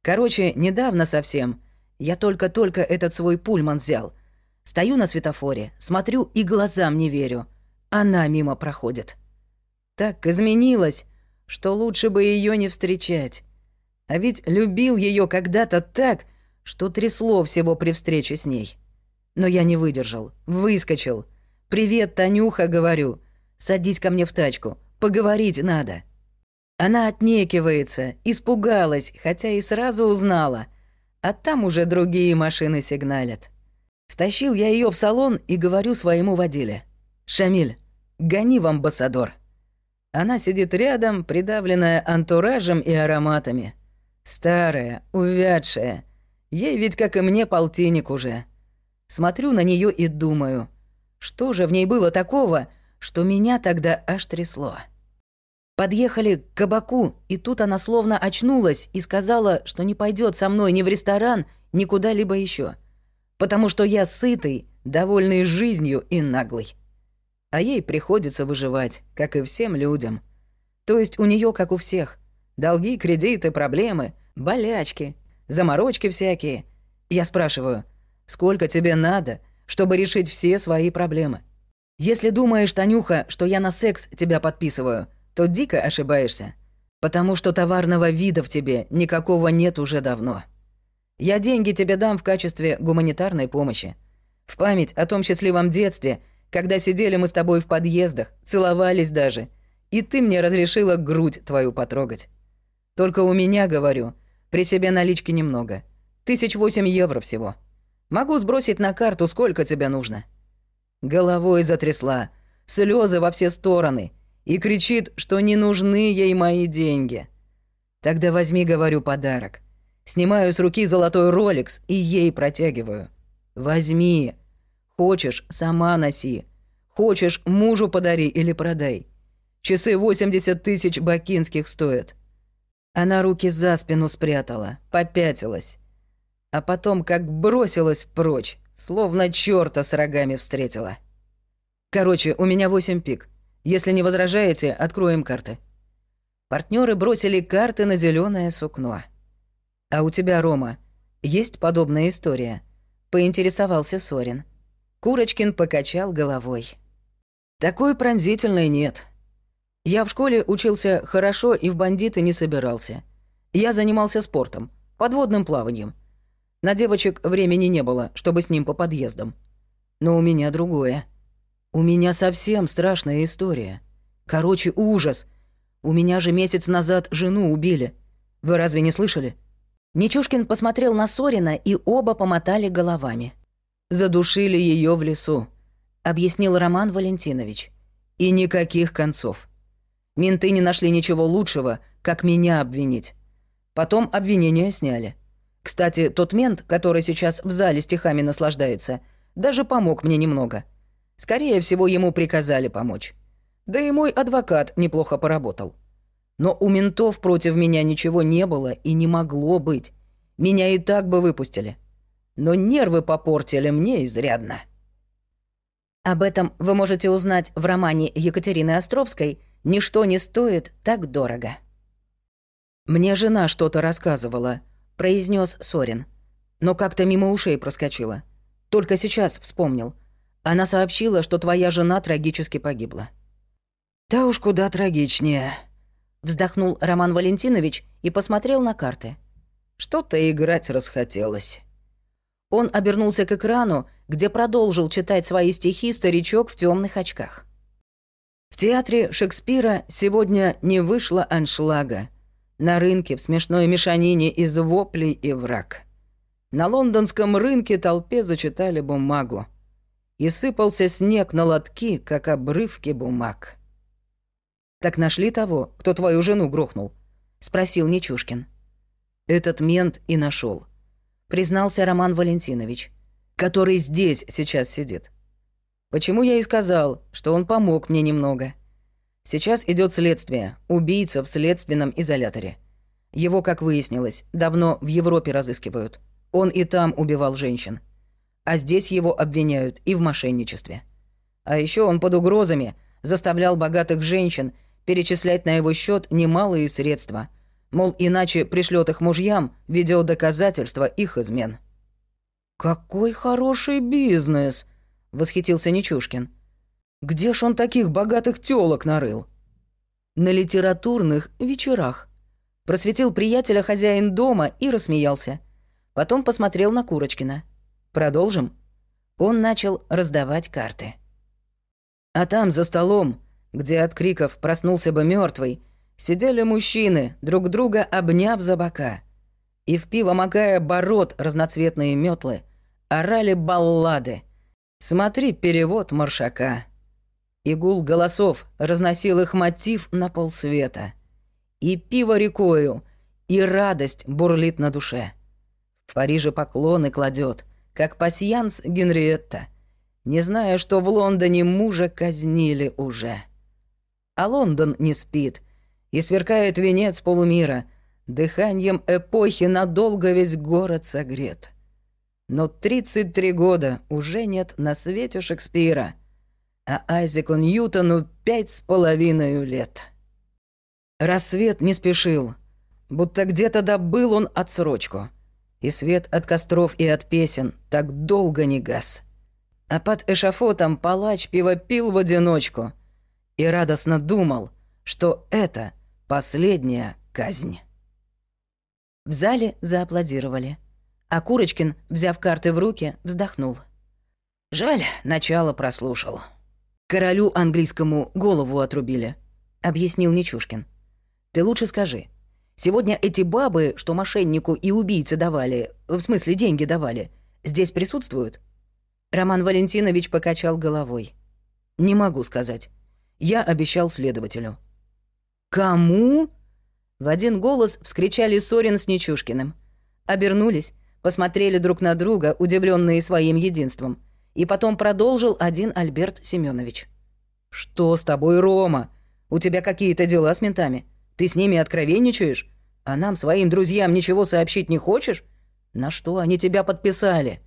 Короче, недавно совсем я только-только этот свой пульман взял. Стою на светофоре, смотрю и глазам не верю. Она мимо проходит так изменилась, что лучше бы ее не встречать. А ведь любил ее когда-то так, что трясло всего при встрече с ней. Но я не выдержал, выскочил. «Привет, Танюха», — говорю. «Садись ко мне в тачку, поговорить надо». Она отнекивается, испугалась, хотя и сразу узнала. А там уже другие машины сигналят. Втащил я ее в салон и говорю своему водиле. «Шамиль, гони в амбассадор». Она сидит рядом, придавленная антуражем и ароматами. Старая, увядшая. Ей ведь, как и мне, полтинник уже. Смотрю на нее и думаю, что же в ней было такого, что меня тогда аж трясло. Подъехали к кабаку, и тут она словно очнулась и сказала, что не пойдет со мной ни в ресторан, ни куда-либо еще, потому что я сытый, довольный жизнью и наглый а ей приходится выживать, как и всем людям. То есть у нее, как у всех, долги, кредиты, проблемы, болячки, заморочки всякие. Я спрашиваю, сколько тебе надо, чтобы решить все свои проблемы? Если думаешь, Танюха, что я на секс тебя подписываю, то дико ошибаешься. Потому что товарного вида в тебе никакого нет уже давно. Я деньги тебе дам в качестве гуманитарной помощи. В память о том счастливом детстве — когда сидели мы с тобой в подъездах, целовались даже, и ты мне разрешила грудь твою потрогать. Только у меня, говорю, при себе налички немного. Тысяч восемь евро всего. Могу сбросить на карту, сколько тебе нужно». Головой затрясла, слезы во все стороны, и кричит, что не нужны ей мои деньги. Тогда возьми, говорю, подарок. Снимаю с руки золотой роликс и ей протягиваю. Возьми. Хочешь, сама носи. Хочешь, мужу подари или продай. Часы 80 тысяч бакинских стоят. Она руки за спину спрятала, попятилась. А потом как бросилась прочь, словно чёрта с рогами встретила. Короче, у меня восемь пик. Если не возражаете, откроем карты. Партнеры бросили карты на зеленое сукно. А у тебя, Рома, есть подобная история? Поинтересовался Сорин. Курочкин покачал головой. Такой пронзительной нет. Я в школе учился хорошо и в бандиты не собирался. Я занимался спортом, подводным плаванием. На девочек времени не было, чтобы с ним по подъездам. Но у меня другое. У меня совсем страшная история. Короче, ужас. У меня же месяц назад жену убили. Вы разве не слышали? Нечушкин посмотрел на Сорина, и оба помотали головами. Задушили ее в лесу, объяснил Роман Валентинович. И никаких концов. Менты не нашли ничего лучшего, как меня обвинить. Потом обвинения сняли. Кстати, тот мент, который сейчас в зале стихами наслаждается, даже помог мне немного. Скорее всего, ему приказали помочь. Да и мой адвокат неплохо поработал. Но у ментов против меня ничего не было и не могло быть. Меня и так бы выпустили. Но нервы попортили мне изрядно. Об этом вы можете узнать в романе Екатерины Островской Ничто не стоит так дорого. Мне жена что-то рассказывала, произнес Сорин. Но как-то мимо ушей проскочила. Только сейчас вспомнил. Она сообщила, что твоя жена трагически погибла. Да уж куда трагичнее, вздохнул Роман Валентинович и посмотрел на карты. Что-то играть расхотелось. Он обернулся к экрану, где продолжил читать свои стихи старичок в темных очках. В театре Шекспира сегодня не вышло аншлага. На рынке в смешной мешанине из воплей и враг. На лондонском рынке толпе зачитали бумагу. И сыпался снег на лотки, как обрывки бумаг. «Так нашли того, кто твою жену грохнул?» — спросил Нечушкин. «Этот мент и нашел, признался Роман Валентинович, который здесь сейчас сидит. Почему я и сказал, что он помог мне немного. Сейчас идет следствие. Убийца в следственном изоляторе. Его, как выяснилось, давно в Европе разыскивают. Он и там убивал женщин. А здесь его обвиняют и в мошенничестве. А еще он под угрозами заставлял богатых женщин перечислять на его счет немалые средства. Мол, иначе пришлет их мужьям видеодоказательства их измен. «Какой хороший бизнес!» восхитился Нечушкин. Где ж он таких богатых тёлок нарыл? На литературных вечерах. Просветил приятеля хозяин дома и рассмеялся. Потом посмотрел на Курочкина. Продолжим. Он начал раздавать карты. А там, за столом, где от криков проснулся бы мертвый, сидели мужчины, друг друга обняв за бока. И в пиво макая бород разноцветные метлы, орали баллады — Смотри перевод Маршака. Игул голосов разносил их мотив на полсвета. И пиво рекою, и радость бурлит на душе. В Париже поклоны кладет, как пасьянс Генриетта, не зная, что в Лондоне мужа казнили уже. А Лондон не спит, и сверкает венец полумира, дыханием эпохи надолго весь город согрет. Но 33 года уже нет на свете Шекспира, а Айзеку Ньютону пять с половиной лет. Рассвет не спешил, будто где-то добыл он отсрочку. И свет от костров и от песен так долго не гас. А под эшафотом палач пиво пил в одиночку и радостно думал, что это последняя казнь. В зале зааплодировали. А Курочкин, взяв карты в руки, вздохнул. «Жаль, начало прослушал. Королю английскому голову отрубили», — объяснил Нечушкин. «Ты лучше скажи, Сегодня эти бабы, что мошеннику и убийце давали, в смысле деньги давали, здесь присутствуют?» Роман Валентинович покачал головой. «Не могу сказать. Я обещал следователю». «Кому?» В один голос вскричали Сорин с Нечушкиным. Обернулись, посмотрели друг на друга, удивленные своим единством. И потом продолжил один Альберт Семенович. «Что с тобой, Рома? У тебя какие-то дела с ментами? Ты с ними откровенничаешь? А нам, своим друзьям, ничего сообщить не хочешь? На что они тебя подписали?»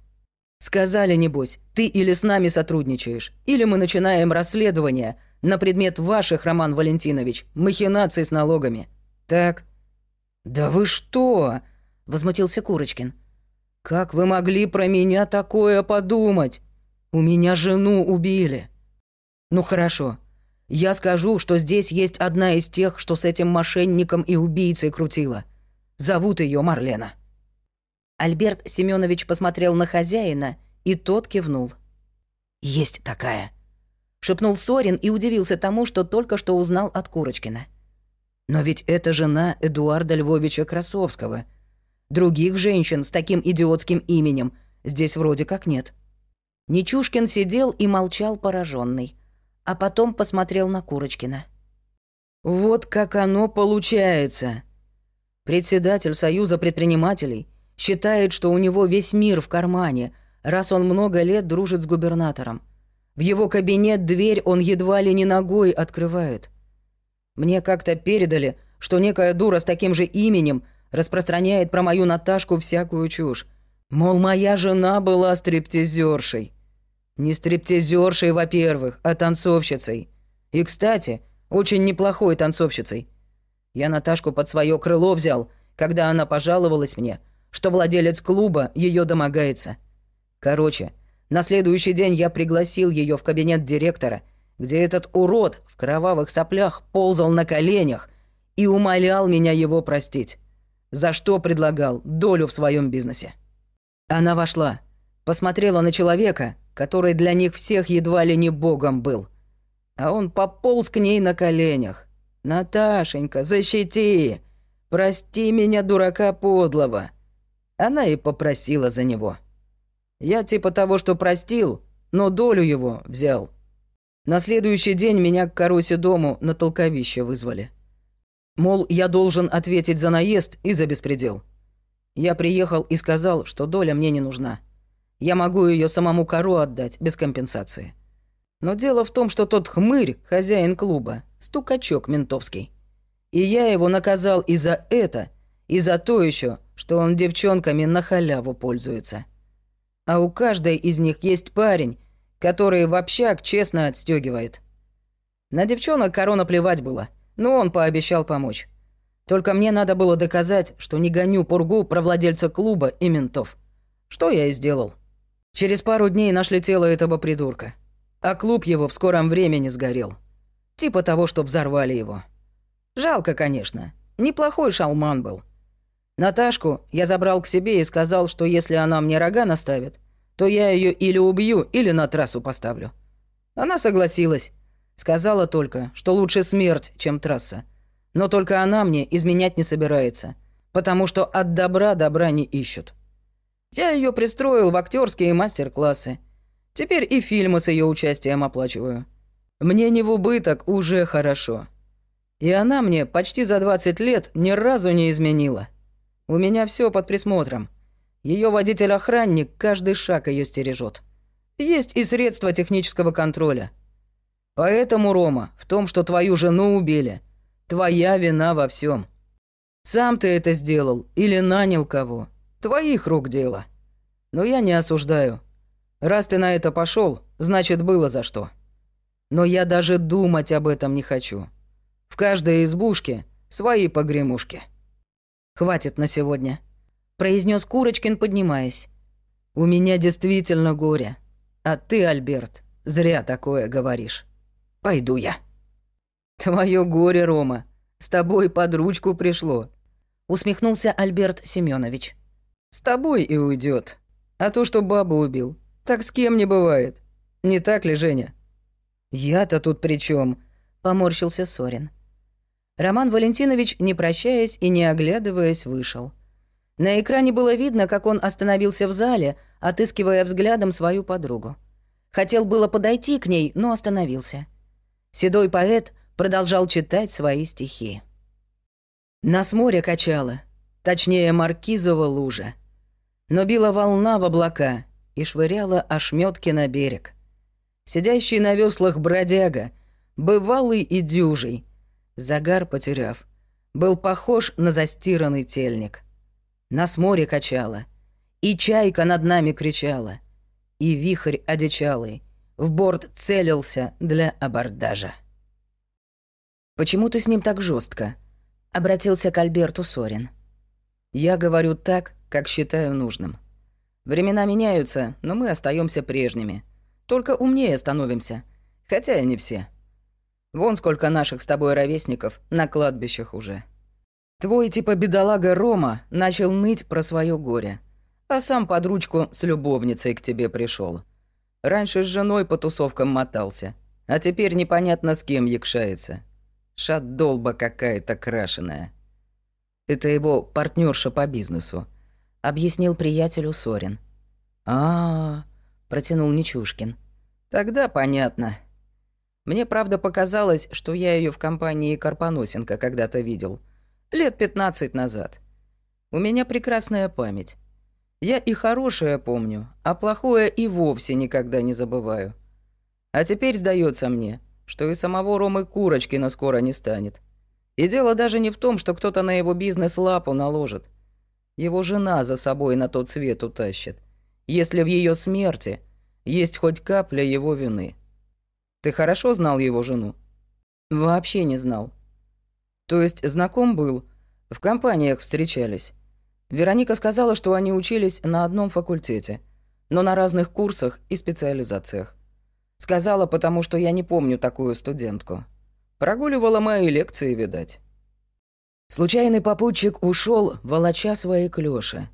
«Сказали, небось, ты или с нами сотрудничаешь, или мы начинаем расследование на предмет ваших, Роман Валентинович, махинаций с налогами. Так?» «Да вы что?» — возмутился Курочкин. «Как вы могли про меня такое подумать? У меня жену убили». «Ну хорошо, я скажу, что здесь есть одна из тех, что с этим мошенником и убийцей крутила. Зовут ее Марлена». Альберт Семенович посмотрел на хозяина, и тот кивнул. «Есть такая», — шепнул Сорин и удивился тому, что только что узнал от Курочкина. «Но ведь это жена Эдуарда Львовича Красовского. Других женщин с таким идиотским именем здесь вроде как нет». Нечушкин сидел и молчал пораженный а потом посмотрел на Курочкина. «Вот как оно получается!» Председатель Союза предпринимателей считает, что у него весь мир в кармане, раз он много лет дружит с губернатором. В его кабинет дверь он едва ли не ногой открывает. Мне как-то передали, что некая дура с таким же именем распространяет про мою Наташку всякую чушь. Мол, моя жена была стриптизершей. Не стриптизершей, во-первых, а танцовщицей. И, кстати, очень неплохой танцовщицей. Я Наташку под свое крыло взял, когда она пожаловалась мне, что владелец клуба ее домогается. Короче, на следующий день я пригласил ее в кабинет директора, где этот урод в кровавых соплях ползал на коленях и умолял меня его простить. За что предлагал долю в своем бизнесе. Она вошла, посмотрела на человека, который для них всех едва ли не богом был. А он пополз к ней на коленях. «Наташенька, защити! Прости меня, дурака подлого!» Она и попросила за него. Я типа того, что простил, но долю его взял. На следующий день меня к Каросе дому на толковище вызвали. Мол, я должен ответить за наезд и за беспредел. Я приехал и сказал, что доля мне не нужна. Я могу ее самому кору отдать, без компенсации. Но дело в том, что тот хмырь, хозяин клуба, стукачок ментовский. И я его наказал и за это, и за то еще, что он девчонками на халяву пользуется. А у каждой из них есть парень, который в общак честно отстегивает. На девчонок корона плевать было, но он пообещал помочь. Только мне надо было доказать, что не гоню пургу про владельца клуба и ментов. Что я и сделал. Через пару дней нашли тело этого придурка. А клуб его в скором времени сгорел. Типа того, что взорвали его. Жалко, конечно. Неплохой шалман был. Наташку я забрал к себе и сказал, что если она мне рога наставит, то я ее или убью, или на трассу поставлю. Она согласилась. Сказала только, что лучше смерть, чем трасса. Но только она мне изменять не собирается, потому что от добра добра не ищут. Я ее пристроил в актерские мастер-классы. Теперь и фильмы с ее участием оплачиваю. Мне не в убыток уже хорошо. И она мне почти за 20 лет ни разу не изменила. У меня все под присмотром. Ее водитель-охранник каждый шаг ее стережет. Есть и средства технического контроля. Поэтому, Рома, в том, что твою жену убили, твоя вина во всем. Сам ты это сделал или нанял кого? Твоих рук дело. Но я не осуждаю. Раз ты на это пошел, значит, было за что. Но я даже думать об этом не хочу. В каждой избушке свои погремушки. Хватит на сегодня, произнес Курочкин, поднимаясь. У меня действительно горе. А ты, Альберт, зря такое говоришь. Пойду я. Твое горе, Рома, с тобой под ручку пришло, усмехнулся Альберт Семенович. С тобой и уйдет. А то, что бабу убил, так с кем не бывает. Не так ли, Женя? Я-то тут при чем? поморщился Сорин. Роман Валентинович, не прощаясь и не оглядываясь, вышел. На экране было видно, как он остановился в зале, отыскивая взглядом свою подругу. Хотел было подойти к ней, но остановился. Седой поэт продолжал читать свои стихи. Нас море качало, точнее, маркизова лужа. Но била волна в облака и швыряла ошметки на берег. Сидящий на веслах бродяга, бывалый и дюжий, загар потеряв, был похож на застиранный тельник. Нас море качало, и чайка над нами кричала, и вихрь одичалый в борт целился для абордажа. «Почему ты с ним так жестко? обратился к Альберту Сорин. «Я говорю так, как считаю нужным. Времена меняются, но мы остаемся прежними. Только умнее становимся, хотя и не все». Вон сколько наших с тобой ровесников на кладбищах уже. Твой типа бедолага Рома начал ныть про свое горе, а сам под ручку с любовницей к тебе пришел. Раньше с женой по тусовкам мотался, а теперь непонятно с кем якшается. Шат-долба какая-то крашеная. Это его партнерша по бизнесу, объяснил приятелю Сорин. А, -а, -а протянул Нечушкин. Тогда понятно. Мне, правда, показалось, что я ее в компании Карпоносенко когда-то видел. Лет 15 назад. У меня прекрасная память. Я и хорошее помню, а плохое и вовсе никогда не забываю. А теперь сдается мне, что и самого Ромы Курочкина скоро не станет. И дело даже не в том, что кто-то на его бизнес лапу наложит. Его жена за собой на тот свет утащит, если в ее смерти есть хоть капля его вины. Ты хорошо знал его жену? Вообще не знал. То есть знаком был, в компаниях встречались. Вероника сказала, что они учились на одном факультете, но на разных курсах и специализациях. Сказала, потому что я не помню такую студентку. Прогуливала мои лекции, видать. Случайный попутчик ушел, волоча свои клёши.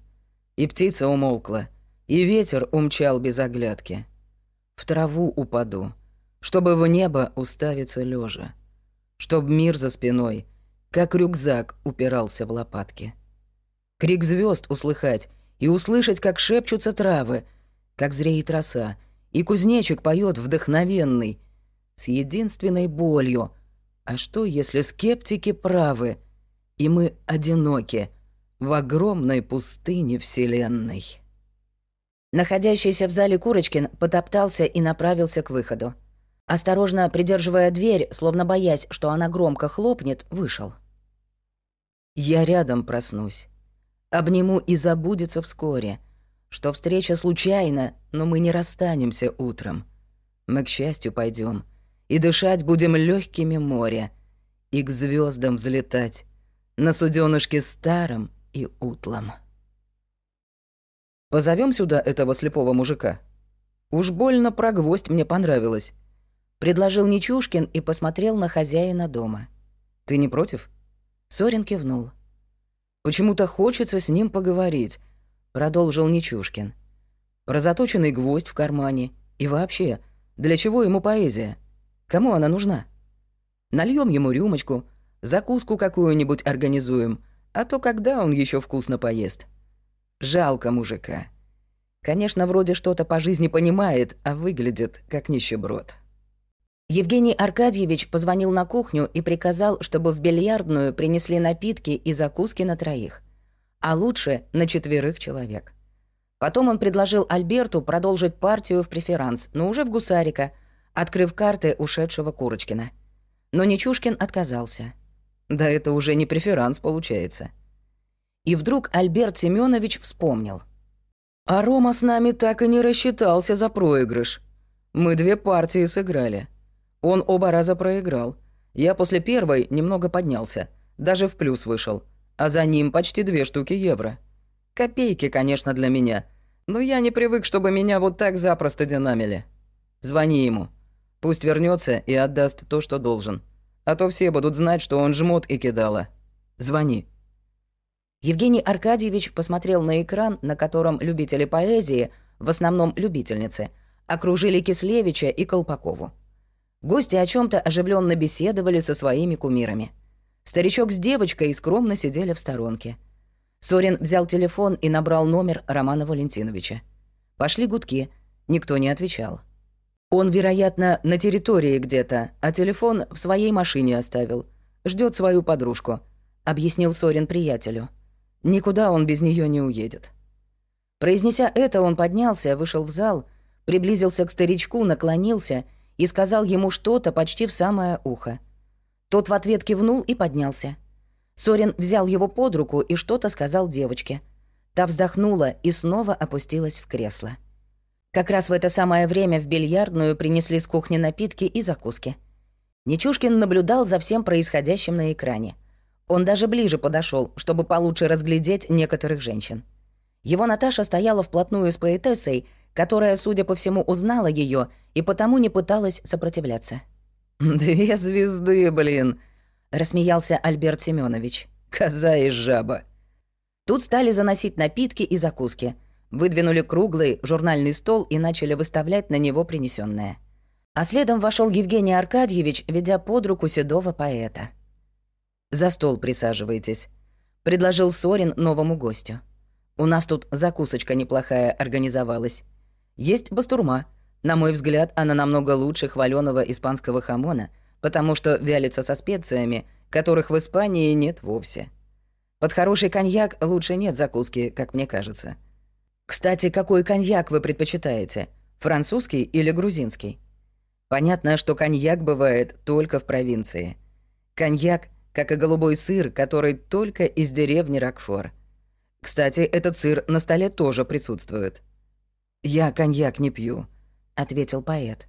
И птица умолкла, и ветер умчал без оглядки. В траву упаду чтобы в небо уставиться лежа, чтоб мир за спиной, как рюкзак, упирался в лопатки. Крик звезд услыхать и услышать, как шепчутся травы, как зреет роса, и кузнечик поет вдохновенный, с единственной болью. А что, если скептики правы, и мы одиноки в огромной пустыне Вселенной? Находящийся в зале Курочкин потоптался и направился к выходу. Осторожно придерживая дверь, словно боясь, что она громко хлопнет, вышел. «Я рядом проснусь. Обниму и забудется вскоре, что встреча случайна, но мы не расстанемся утром. Мы, к счастью, пойдем и дышать будем легкими моря, и к звездам взлетать, на суденышке старом и утлом. Позовем сюда этого слепого мужика. Уж больно про гвоздь мне понравилось предложил Нечушкин и посмотрел на хозяина дома. «Ты не против?» Сорин кивнул. «Почему-то хочется с ним поговорить», — продолжил Нечушкин. «Про заточенный гвоздь в кармане. И вообще, для чего ему поэзия? Кому она нужна? Нальем ему рюмочку, закуску какую-нибудь организуем, а то когда он еще вкусно поест? Жалко мужика. Конечно, вроде что-то по жизни понимает, а выглядит как нищеброд». Евгений Аркадьевич позвонил на кухню и приказал, чтобы в бильярдную принесли напитки и закуски на троих, а лучше на четверых человек. Потом он предложил Альберту продолжить партию в преферанс, но уже в гусарика, открыв карты ушедшего Курочкина. Но Нечушкин отказался. Да это уже не преферанс получается. И вдруг Альберт Семенович вспомнил. А Рома с нами так и не рассчитался за проигрыш. Мы две партии сыграли. Он оба раза проиграл. Я после первой немного поднялся, даже в плюс вышел. А за ним почти две штуки евро. Копейки, конечно, для меня. Но я не привык, чтобы меня вот так запросто динамили. Звони ему. Пусть вернется и отдаст то, что должен. А то все будут знать, что он жмот и кидала. Звони. Евгений Аркадьевич посмотрел на экран, на котором любители поэзии, в основном любительницы, окружили Кислевича и Колпакову. Гости о чем то оживленно беседовали со своими кумирами. Старичок с девочкой скромно сидели в сторонке. Сорин взял телефон и набрал номер Романа Валентиновича. Пошли гудки, никто не отвечал. Он, вероятно, на территории где-то, а телефон в своей машине оставил. Ждет свою подружку, объяснил Сорин приятелю. Никуда он без нее не уедет. Произнеся это, он поднялся, вышел в зал, приблизился к старичку, наклонился и сказал ему что-то почти в самое ухо. Тот в ответ кивнул и поднялся. Сорин взял его под руку и что-то сказал девочке. Та вздохнула и снова опустилась в кресло. Как раз в это самое время в бильярдную принесли с кухни напитки и закуски. Нечушкин наблюдал за всем происходящим на экране. Он даже ближе подошел, чтобы получше разглядеть некоторых женщин. Его Наташа стояла вплотную с поэтессой, которая, судя по всему, узнала ее и потому не пыталась сопротивляться. «Две звезды, блин!» — рассмеялся Альберт Семенович. «Коза и жаба!» Тут стали заносить напитки и закуски. Выдвинули круглый журнальный стол и начали выставлять на него принесенное. А следом вошел Евгений Аркадьевич, ведя под руку седого поэта. «За стол присаживайтесь», — предложил Сорин новому гостю. «У нас тут закусочка неплохая организовалась. Есть бастурма. На мой взгляд, она намного лучше хваленого испанского хамона, потому что вялится со специями, которых в Испании нет вовсе. Под хороший коньяк лучше нет закуски, как мне кажется. Кстати, какой коньяк вы предпочитаете? Французский или грузинский? Понятно, что коньяк бывает только в провинции. Коньяк, как и голубой сыр, который только из деревни Рокфор. Кстати, этот сыр на столе тоже присутствует. «Я коньяк не пью», — ответил поэт.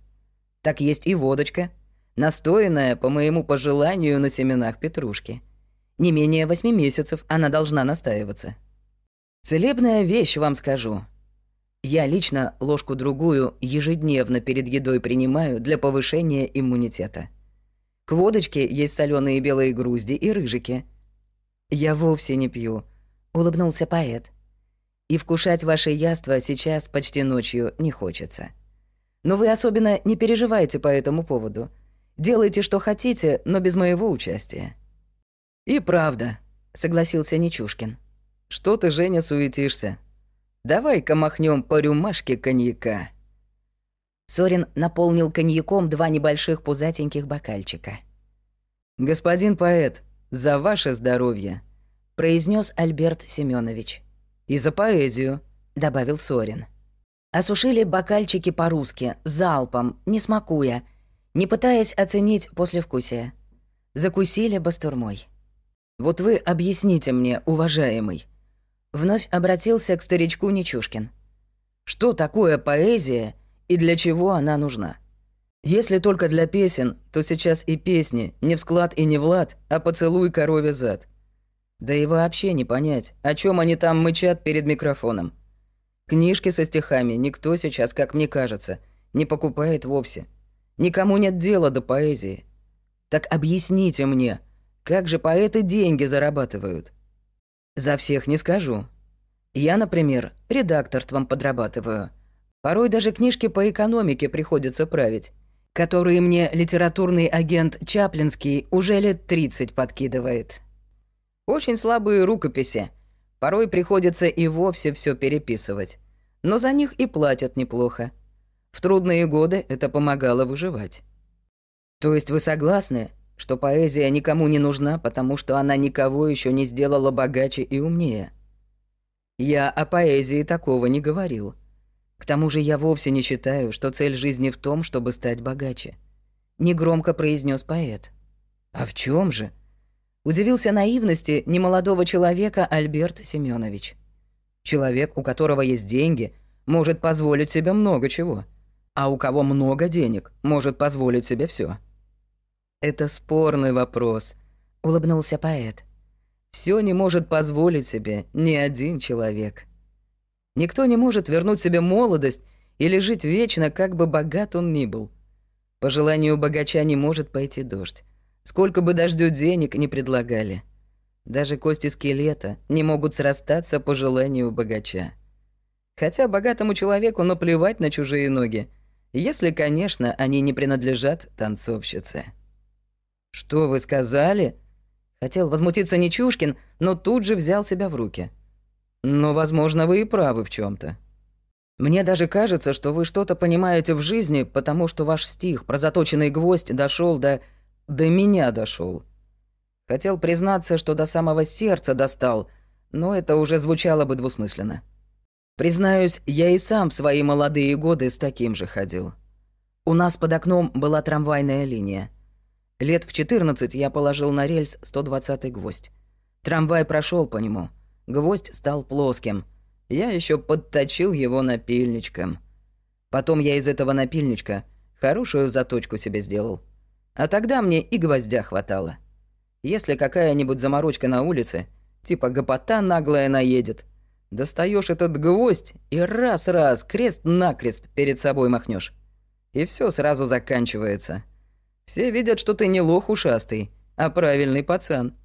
«Так есть и водочка, настоянная, по моему пожеланию, на семенах петрушки. Не менее восьми месяцев она должна настаиваться. Целебная вещь, вам скажу. Я лично ложку-другую ежедневно перед едой принимаю для повышения иммунитета. К водочке есть соленые белые грузди и рыжики. Я вовсе не пью, улыбнулся поэт и вкушать ваше яство сейчас почти ночью не хочется. Но вы особенно не переживайте по этому поводу. Делайте, что хотите, но без моего участия». «И правда», — согласился Нечушкин. «Что ты, Женя, суетишься? Давай-ка махнем по рюмашке коньяка». Сорин наполнил коньяком два небольших пузатеньких бокальчика. «Господин поэт, за ваше здоровье», — произнес Альберт Семенович. «И за поэзию», — добавил Сорин. Осушили бокальчики по-русски, залпом, не смакуя, не пытаясь оценить послевкусие. Закусили бастурмой. «Вот вы объясните мне, уважаемый», — вновь обратился к старичку Нечушкин. «Что такое поэзия и для чего она нужна? Если только для песен, то сейчас и песни не в склад и не в лад, а поцелуй корове зад. Да и вообще не понять, о чем они там мычат перед микрофоном. Книжки со стихами никто сейчас, как мне кажется, не покупает вовсе. Никому нет дела до поэзии. Так объясните мне, как же поэты деньги зарабатывают? За всех не скажу. Я, например, редакторством подрабатываю. Порой даже книжки по экономике приходится править, которые мне литературный агент Чаплинский уже лет 30 подкидывает. Очень слабые рукописи. Порой приходится и вовсе все переписывать. Но за них и платят неплохо. В трудные годы это помогало выживать. То есть вы согласны, что поэзия никому не нужна, потому что она никого еще не сделала богаче и умнее? Я о поэзии такого не говорил. К тому же я вовсе не считаю, что цель жизни в том, чтобы стать богаче. Негромко произнес поэт. А в чем же? Удивился наивности немолодого человека Альберт Семенович. Человек, у которого есть деньги, может позволить себе много чего. А у кого много денег, может позволить себе все. Это спорный вопрос, улыбнулся поэт. Все не может позволить себе ни один человек. Никто не может вернуть себе молодость или жить вечно, как бы богат он ни был. По желанию богача не может пойти дождь. Сколько бы дождю денег не предлагали. Даже кости скелета не могут срастаться по желанию богача. Хотя богатому человеку наплевать на чужие ноги, если, конечно, они не принадлежат танцовщице. «Что вы сказали?» Хотел возмутиться Нечушкин, но тут же взял себя в руки. «Но, возможно, вы и правы в чем то Мне даже кажется, что вы что-то понимаете в жизни, потому что ваш стих про заточенный гвоздь дошел до... до меня дошел. Хотел признаться, что до самого сердца достал, но это уже звучало бы двусмысленно. Признаюсь, я и сам в свои молодые годы с таким же ходил. У нас под окном была трамвайная линия. Лет в 14 я положил на рельс 120-й гвоздь. Трамвай прошел по нему. Гвоздь стал плоским. Я еще подточил его напильничком. Потом я из этого напильничка хорошую заточку себе сделал. А тогда мне и гвоздя хватало. Если какая-нибудь заморочка на улице, типа гопота наглая наедет, достаешь этот гвоздь и раз-раз крест-накрест перед собой махнешь, И все сразу заканчивается. Все видят, что ты не лох ушастый, а правильный пацан.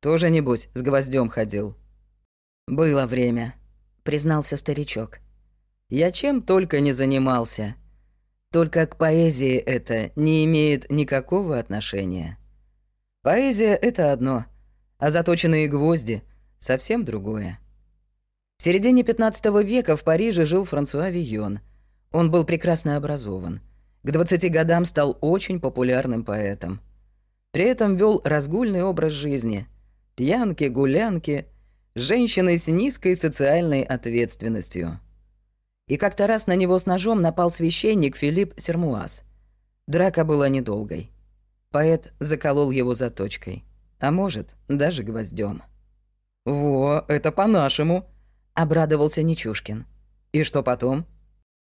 Тоже, небось, с гвоздем ходил. «Было время», — признался старичок. «Я чем только не занимался. Только к поэзии это не имеет никакого отношения. Поэзия — это одно, а заточенные гвозди — совсем другое». В середине 15 века в Париже жил Франсуа Вийон. Он был прекрасно образован — к 20 годам стал очень популярным поэтом. При этом вел разгульный образ жизни. Пьянки, гулянки, женщины с низкой социальной ответственностью. И как-то раз на него с ножом напал священник Филипп Сермуаз. Драка была недолгой. Поэт заколол его заточкой. А может, даже гвоздем. «Во, это по-нашему», — обрадовался Нечушкин. «И что потом?»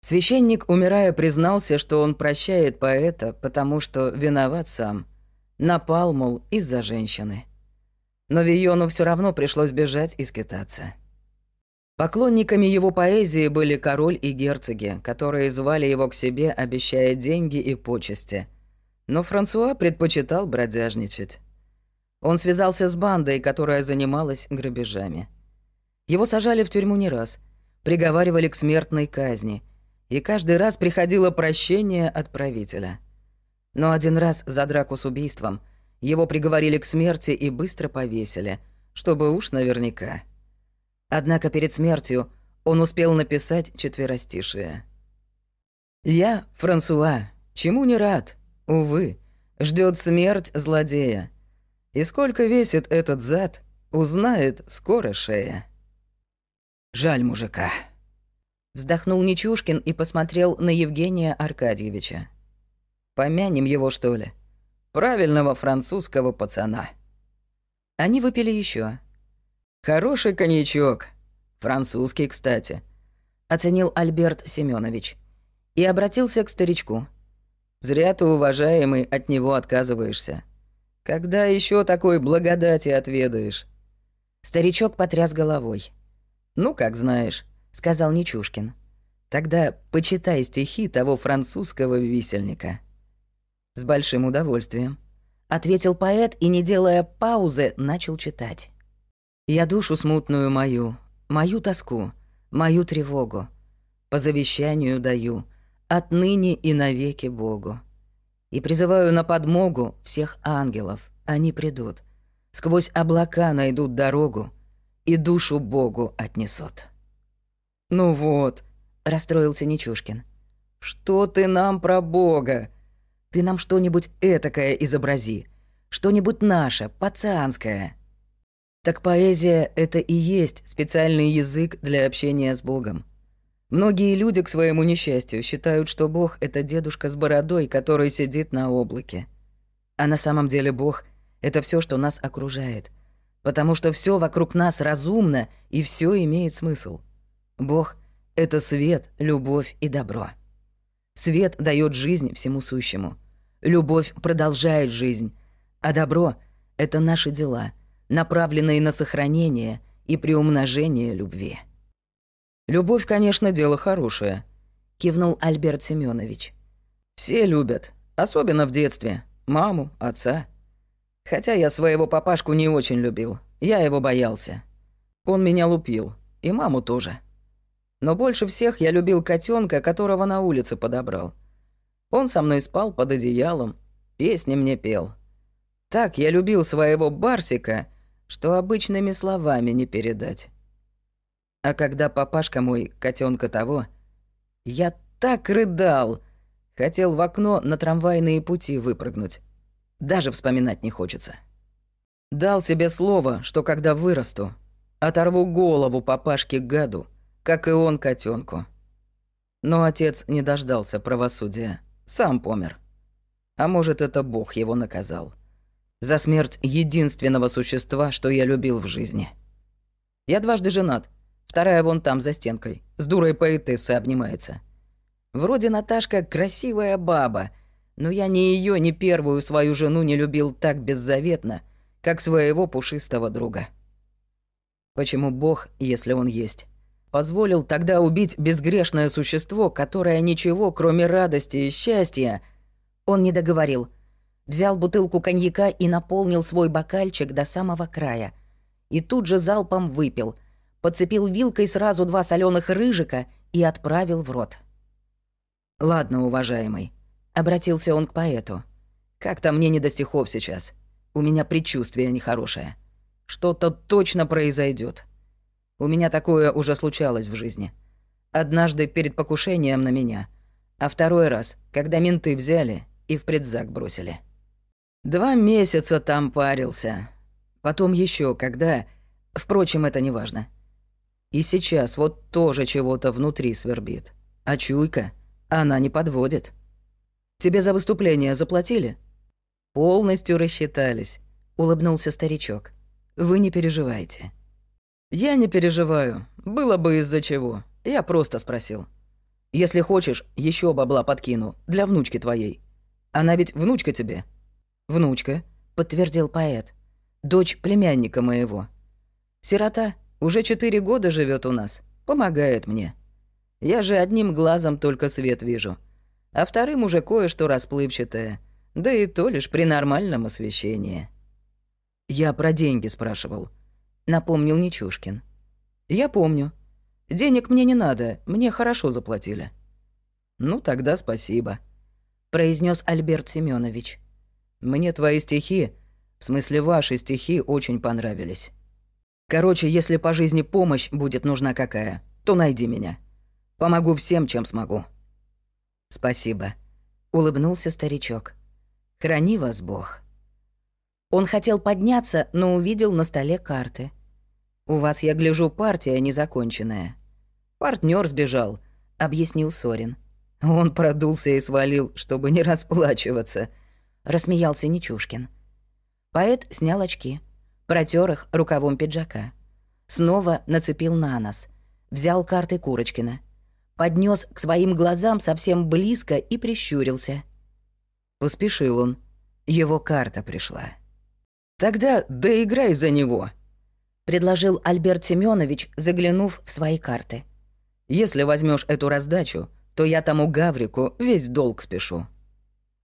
Священник, умирая, признался, что он прощает поэта, потому что виноват сам. Напал, мол, из-за женщины. Но Виону все равно пришлось бежать и скитаться. Поклонниками его поэзии были король и герцоги, которые звали его к себе, обещая деньги и почести. Но Франсуа предпочитал бродяжничать. Он связался с бандой, которая занималась грабежами. Его сажали в тюрьму не раз, приговаривали к смертной казни — и каждый раз приходило прощение от правителя. Но один раз за драку с убийством его приговорили к смерти и быстро повесили, чтобы уж наверняка. Однако перед смертью он успел написать четверостишие. «Я, Франсуа, чему не рад, увы, ждет смерть злодея. И сколько весит этот зад, узнает скоро шея». Жаль мужика. Вздохнул Нечушкин и посмотрел на Евгения Аркадьевича. «Помянем его, что ли? Правильного французского пацана». Они выпили еще. «Хороший коньячок. Французский, кстати», — оценил Альберт Семенович. И обратился к старичку. «Зря ты, уважаемый, от него отказываешься. Когда еще такой благодати отведаешь?» Старичок потряс головой. «Ну, как знаешь» сказал Нечушкин. Тогда почитай стихи того французского висельника. С большим удовольствием, ответил поэт и, не делая паузы, начал читать. Я душу смутную мою, мою тоску, мою тревогу по завещанию даю отныне и навеки Богу. И призываю на подмогу всех ангелов, они придут, сквозь облака найдут дорогу и душу Богу отнесут. «Ну вот», — расстроился Нечушкин. «Что ты нам про Бога? Ты нам что-нибудь этакое изобрази. Что-нибудь наше, пацанское». Так поэзия — это и есть специальный язык для общения с Богом. Многие люди к своему несчастью считают, что Бог — это дедушка с бородой, который сидит на облаке. А на самом деле Бог — это все, что нас окружает. Потому что все вокруг нас разумно и все имеет смысл. Бог — это свет, любовь и добро. Свет дает жизнь всему сущему. Любовь продолжает жизнь, а добро — это наши дела, направленные на сохранение и приумножение любви. «Любовь, конечно, дело хорошее», — кивнул Альберт Семенович. «Все любят, особенно в детстве, маму, отца. Хотя я своего папашку не очень любил, я его боялся. Он меня лупил, и маму тоже. Но больше всех я любил котенка, которого на улице подобрал. Он со мной спал под одеялом, песни мне пел. Так я любил своего Барсика, что обычными словами не передать. А когда папашка мой, котенка того, я так рыдал, хотел в окно на трамвайные пути выпрыгнуть. Даже вспоминать не хочется. Дал себе слово, что когда вырасту, оторву голову папашке гаду, как и он котенку. Но отец не дождался правосудия, сам помер. А может, это Бог его наказал. За смерть единственного существа, что я любил в жизни. Я дважды женат. Вторая вон там, за стенкой. С дурой поэтессой обнимается. Вроде Наташка красивая баба, но я ни ее, ни первую свою жену не любил так беззаветно, как своего пушистого друга. Почему Бог, если он есть, позволил тогда убить безгрешное существо, которое ничего, кроме радости и счастья... Он не договорил. Взял бутылку коньяка и наполнил свой бокальчик до самого края. И тут же залпом выпил. Подцепил вилкой сразу два соленых рыжика и отправил в рот. «Ладно, уважаемый», — обратился он к поэту. «Как-то мне не до стихов сейчас. У меня предчувствие нехорошее. Что-то точно произойдет. У меня такое уже случалось в жизни. Однажды перед покушением на меня, а второй раз, когда менты взяли и в предзак бросили. Два месяца там парился. Потом еще когда... Впрочем, это не важно. И сейчас вот тоже чего-то внутри свербит. А чуйка, она не подводит. Тебе за выступление заплатили? Полностью рассчитались, улыбнулся старичок. Вы не переживайте. «Я не переживаю. Было бы из-за чего. Я просто спросил. Если хочешь, еще бабла подкину. Для внучки твоей. Она ведь внучка тебе?» «Внучка», — подтвердил поэт. «Дочь племянника моего. Сирота. Уже четыре года живет у нас. Помогает мне. Я же одним глазом только свет вижу. А вторым уже кое-что расплывчатое. Да и то лишь при нормальном освещении». «Я про деньги спрашивал», напомнил Нечушкин. Я помню. Денег мне не надо, мне хорошо заплатили. Ну тогда спасибо, произнес Альберт Семенович. Мне твои стихи, в смысле ваши стихи, очень понравились. Короче, если по жизни помощь будет нужна какая, то найди меня. Помогу всем, чем смогу. Спасибо, улыбнулся старичок. Храни вас Бог. Он хотел подняться, но увидел на столе карты. «У вас, я гляжу, партия незаконченная». Партнер сбежал», — объяснил Сорин. «Он продулся и свалил, чтобы не расплачиваться», — рассмеялся Нечушкин. Поэт снял очки, протер их рукавом пиджака. Снова нацепил на нос, взял карты Курочкина, поднес к своим глазам совсем близко и прищурился. Поспешил он. Его карта пришла. «Тогда доиграй за него», — предложил Альберт Семенович, заглянув в свои карты. «Если возьмешь эту раздачу, то я тому Гаврику весь долг спешу».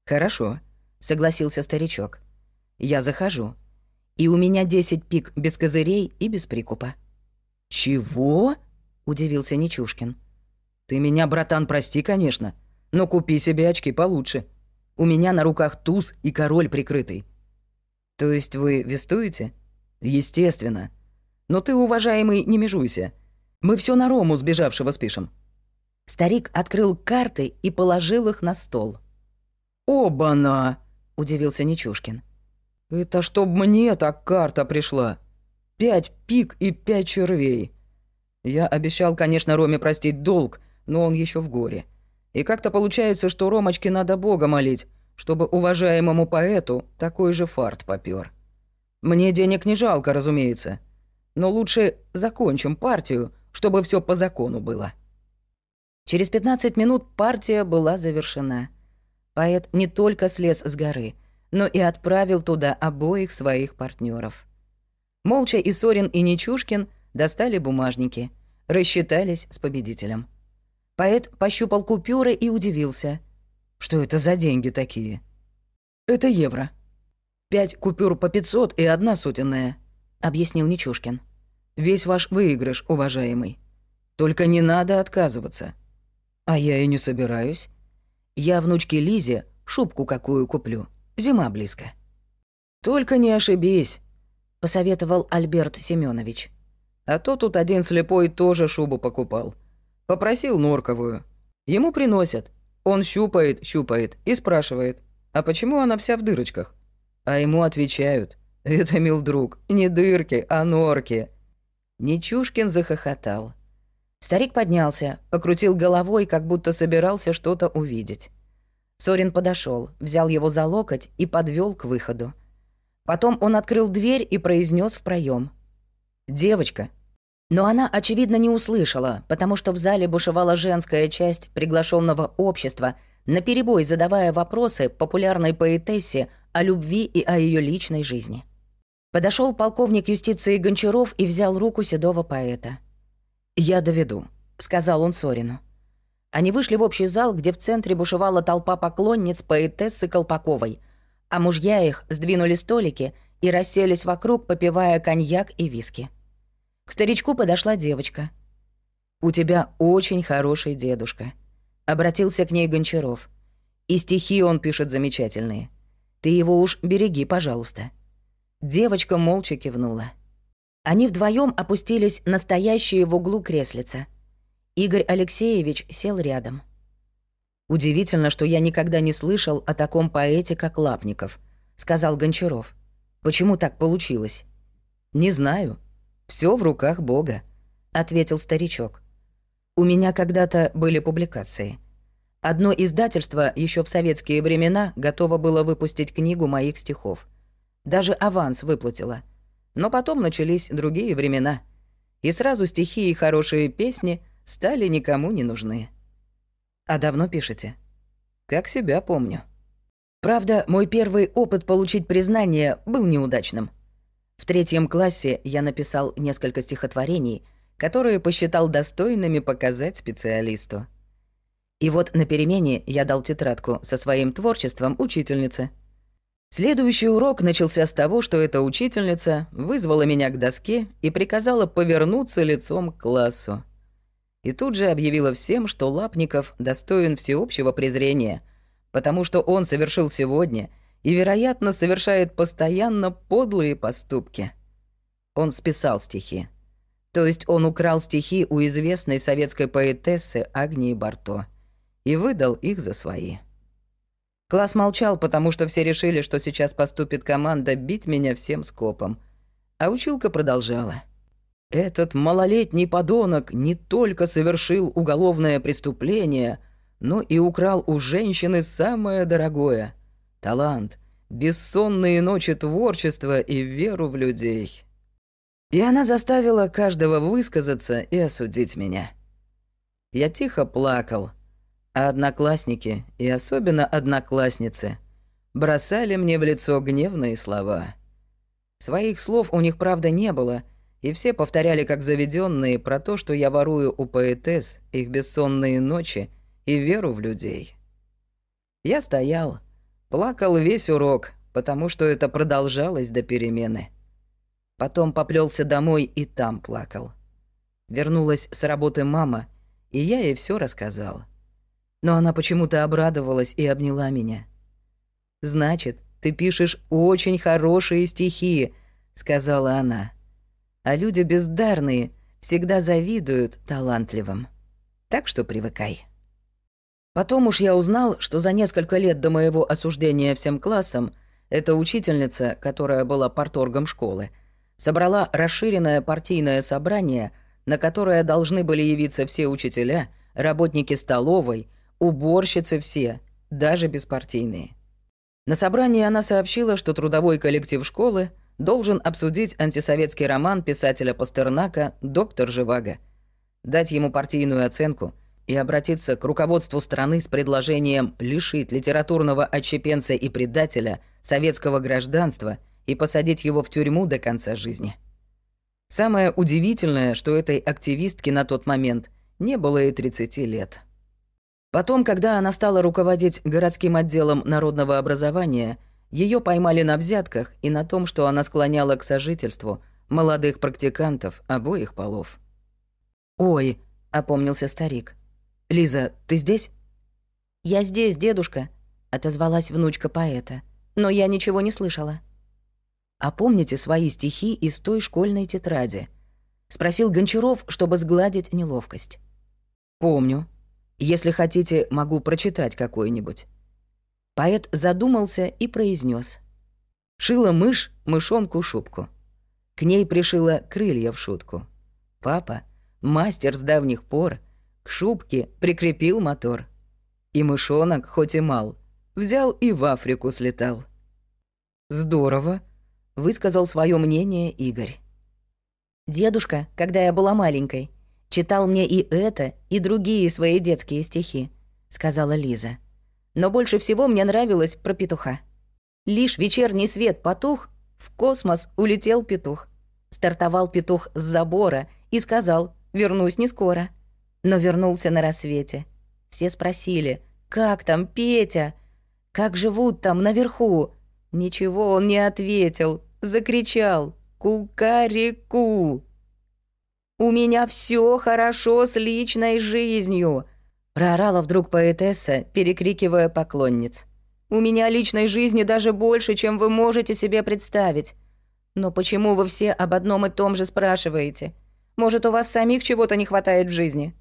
«Хорошо», — согласился старичок. «Я захожу. И у меня десять пик без козырей и без прикупа». «Чего?» — удивился Нечушкин. «Ты меня, братан, прости, конечно, но купи себе очки получше. У меня на руках туз и король прикрытый. То есть вы вестуете? Естественно. Но ты, уважаемый, не межуйся. Мы все на Рому сбежавшего спишем. Старик открыл карты и положил их на стол. «Оба-на!» — удивился Нечушкин. «Это чтоб мне так карта пришла. Пять пик и пять червей. Я обещал, конечно, Роме простить долг, но он еще в горе. И как-то получается, что Ромочке надо Бога молить, чтобы уважаемому поэту такой же фарт попёр. Мне денег не жалко, разумеется, но лучше закончим партию, чтобы все по закону было. Через 15 минут партия была завершена. Поэт не только слез с горы, но и отправил туда обоих своих партнеров. Молча и Сорин, и Нечушкин достали бумажники, рассчитались с победителем. Поэт пощупал купюры и удивился — что это за деньги такие? Это евро. Пять купюр по 500 и одна сотенная, объяснил Нечушкин. Весь ваш выигрыш, уважаемый. Только не надо отказываться. А я и не собираюсь. Я внучке Лизе шубку какую куплю. Зима близко. «Только не ошибись», — посоветовал Альберт Семенович. «А то тут один слепой тоже шубу покупал. Попросил норковую. Ему приносят. Он щупает, щупает и спрашивает, а почему она вся в дырочках? А ему отвечают, это, мил друг, не дырки, а норки. Нечушкин захохотал. Старик поднялся, покрутил головой, как будто собирался что-то увидеть. Сорин подошел, взял его за локоть и подвел к выходу. Потом он открыл дверь и произнес в проем: «Девочка». Но она, очевидно, не услышала, потому что в зале бушевала женская часть приглашенного общества, наперебой задавая вопросы популярной поэтессе о любви и о ее личной жизни. Подошел полковник юстиции Гончаров и взял руку седого поэта. «Я доведу», — сказал он Сорину. Они вышли в общий зал, где в центре бушевала толпа поклонниц поэтессы Колпаковой, а мужья их сдвинули столики и расселись вокруг, попивая коньяк и виски. К старичку подошла девочка. «У тебя очень хороший дедушка», — обратился к ней Гончаров. «И стихи он пишет замечательные. Ты его уж береги, пожалуйста». Девочка молча кивнула. Они вдвоем опустились на стоящие в углу креслица. Игорь Алексеевич сел рядом. «Удивительно, что я никогда не слышал о таком поэте, как Лапников», — сказал Гончаров. «Почему так получилось?» «Не знаю. Все в руках Бога», — ответил старичок. «У меня когда-то были публикации. Одно издательство еще в советские времена готово было выпустить книгу моих стихов. Даже аванс выплатила. Но потом начались другие времена. И сразу стихи и хорошие песни стали никому не нужны. А давно пишете? Как себя помню. Правда, мой первый опыт получить признание был неудачным. В третьем классе я написал несколько стихотворений, которые посчитал достойными показать специалисту. И вот на перемене я дал тетрадку со своим творчеством учительнице — Следующий урок начался с того, что эта учительница вызвала меня к доске и приказала повернуться лицом к классу. И тут же объявила всем, что Лапников достоин всеобщего презрения, потому что он совершил сегодня и, вероятно, совершает постоянно подлые поступки. Он списал стихи. То есть он украл стихи у известной советской поэтессы Агнии Барто и выдал их за свои. Класс молчал, потому что все решили, что сейчас поступит команда бить меня всем скопом. А училка продолжала. «Этот малолетний подонок не только совершил уголовное преступление, но и украл у женщины самое дорогое — талант, бессонные ночи творчества и веру в людей». И она заставила каждого высказаться и осудить меня. Я тихо плакал — а одноклассники, и особенно одноклассницы, бросали мне в лицо гневные слова. Своих слов у них, правда, не было, и все повторяли как заведенные про то, что я ворую у поэтесс их бессонные ночи и веру в людей. Я стоял, плакал весь урок, потому что это продолжалось до перемены. Потом поплелся домой и там плакал. Вернулась с работы мама, и я ей все рассказал но она почему-то обрадовалась и обняла меня. «Значит, ты пишешь очень хорошие стихи», — сказала она. «А люди бездарные всегда завидуют талантливым. Так что привыкай». Потом уж я узнал, что за несколько лет до моего осуждения всем классом эта учительница, которая была порторгом школы, собрала расширенное партийное собрание, на которое должны были явиться все учителя, работники столовой — уборщицы все, даже беспартийные. На собрании она сообщила, что трудовой коллектив школы должен обсудить антисоветский роман писателя Пастернака «Доктор Живаго», дать ему партийную оценку и обратиться к руководству страны с предложением лишить литературного отщепенца и предателя советского гражданства и посадить его в тюрьму до конца жизни. Самое удивительное, что этой активистке на тот момент не было и 30 лет. Потом, когда она стала руководить городским отделом народного образования, ее поймали на взятках и на том, что она склоняла к сожительству молодых практикантов обоих полов. «Ой», — опомнился старик. «Лиза, ты здесь?» «Я здесь, дедушка», — отозвалась внучка поэта. «Но я ничего не слышала». «А помните свои стихи из той школьной тетради?» — спросил Гончаров, чтобы сгладить неловкость. «Помню. Если хотите, могу прочитать какой-нибудь». Поэт задумался и произнес: Шила мышь мышонку шубку. К ней пришила крылья в шутку. Папа, мастер с давних пор, к шубке прикрепил мотор. И мышонок, хоть и мал, взял и в Африку слетал. «Здорово», — высказал свое мнение Игорь. «Дедушка, когда я была маленькой, читал мне и это, и другие свои детские стихи», — сказала Лиза. «Но больше всего мне нравилось про петуха. Лишь вечерний свет потух, в космос улетел петух. Стартовал петух с забора и сказал «вернусь не скоро». Но вернулся на рассвете. Все спросили «как там Петя?» «Как живут там наверху?» Ничего он не ответил, закричал «Кукареку!» «У меня все хорошо с личной жизнью!» Проорала вдруг поэтесса, перекрикивая поклонниц. «У меня личной жизни даже больше, чем вы можете себе представить. Но почему вы все об одном и том же спрашиваете? Может, у вас самих чего-то не хватает в жизни?»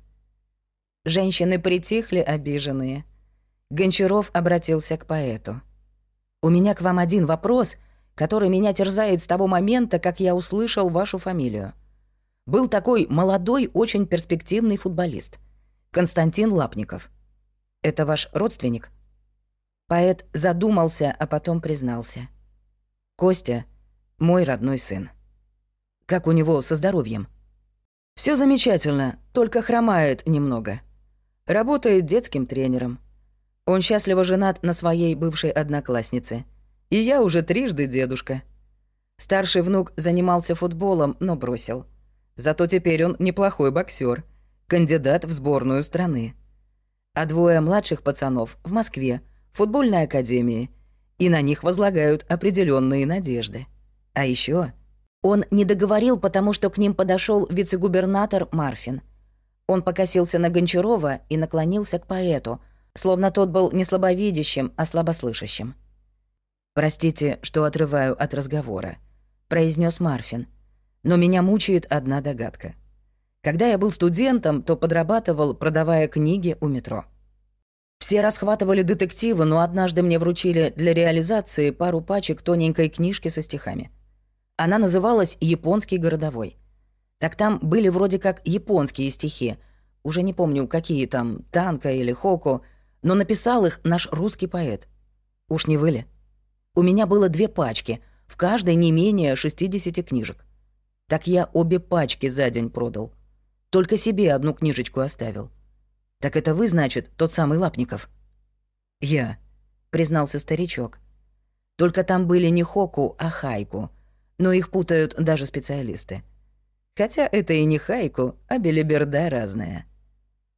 Женщины притихли, обиженные. Гончаров обратился к поэту. «У меня к вам один вопрос, который меня терзает с того момента, как я услышал вашу фамилию. Был такой молодой, очень перспективный футболист. Константин Лапников. Это ваш родственник?» Поэт задумался, а потом признался. «Костя — мой родной сын. Как у него со здоровьем?» Все замечательно, только хромает немного. Работает детским тренером. Он счастливо женат на своей бывшей однокласснице. И я уже трижды дедушка. Старший внук занимался футболом, но бросил. Зато теперь он неплохой боксер, кандидат в сборную страны. А двое младших пацанов в Москве, в футбольной академии, и на них возлагают определенные надежды. А еще он не договорил, потому что к ним подошел вице-губернатор Марфин. Он покосился на Гончарова и наклонился к поэту, словно тот был не слабовидящим, а слабослышащим. «Простите, что отрываю от разговора», — произнес Марфин. «Но меня мучает одна догадка. Когда я был студентом, то подрабатывал, продавая книги у метро. Все расхватывали детективы, но однажды мне вручили для реализации пару пачек тоненькой книжки со стихами. Она называлась «Японский городовой». Так там были вроде как японские стихи, уже не помню, какие там, Танка или Хоко, но написал их наш русский поэт. Уж не вы ли? У меня было две пачки, в каждой не менее 60 книжек. Так я обе пачки за день продал. Только себе одну книжечку оставил. Так это вы, значит, тот самый Лапников? Я, признался старичок. Только там были не Хоку, а Хайку. Но их путают даже специалисты. Хотя это и не Хайку, а белиберда разная.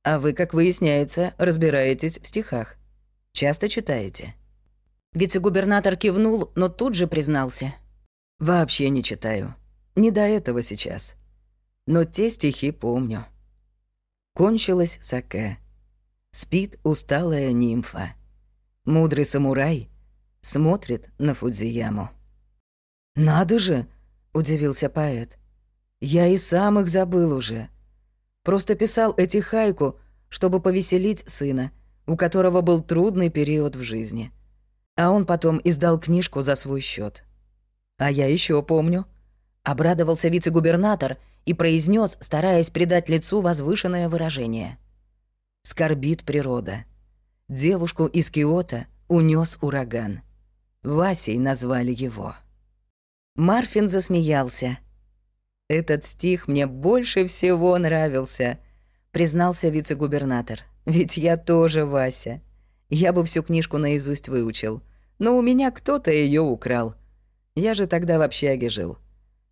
А вы, как выясняется, разбираетесь в стихах. Часто читаете?» Вице-губернатор кивнул, но тут же признался. «Вообще не читаю. Не до этого сейчас. Но те стихи помню». Кончилась саке. Спит усталая нимфа. Мудрый самурай смотрит на Фудзияму. «Надо же!» — удивился поэт. «Я и сам их забыл уже. Просто писал эти хайку, чтобы повеселить сына, у которого был трудный период в жизни. А он потом издал книжку за свой счет. А я еще помню. Обрадовался вице-губернатор и произнес, стараясь придать лицу возвышенное выражение. Скорбит природа. Девушку из Киота унес ураган. Васей назвали его. Марфин засмеялся — «Этот стих мне больше всего нравился», — признался вице-губернатор. «Ведь я тоже Вася. Я бы всю книжку наизусть выучил, но у меня кто-то ее украл. Я же тогда в общаге жил.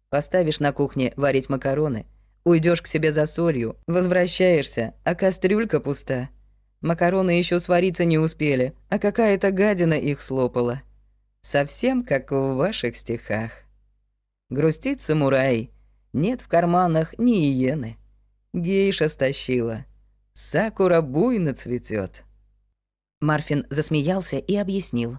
Поставишь на кухне варить макароны, уйдешь к себе за солью, возвращаешься, а кастрюлька пуста. Макароны еще свариться не успели, а какая-то гадина их слопала. Совсем как в ваших стихах. Грустит самурай — нет в карманах ни иены. Гейша стащила. Сакура буйно цветет. Марфин засмеялся и объяснил.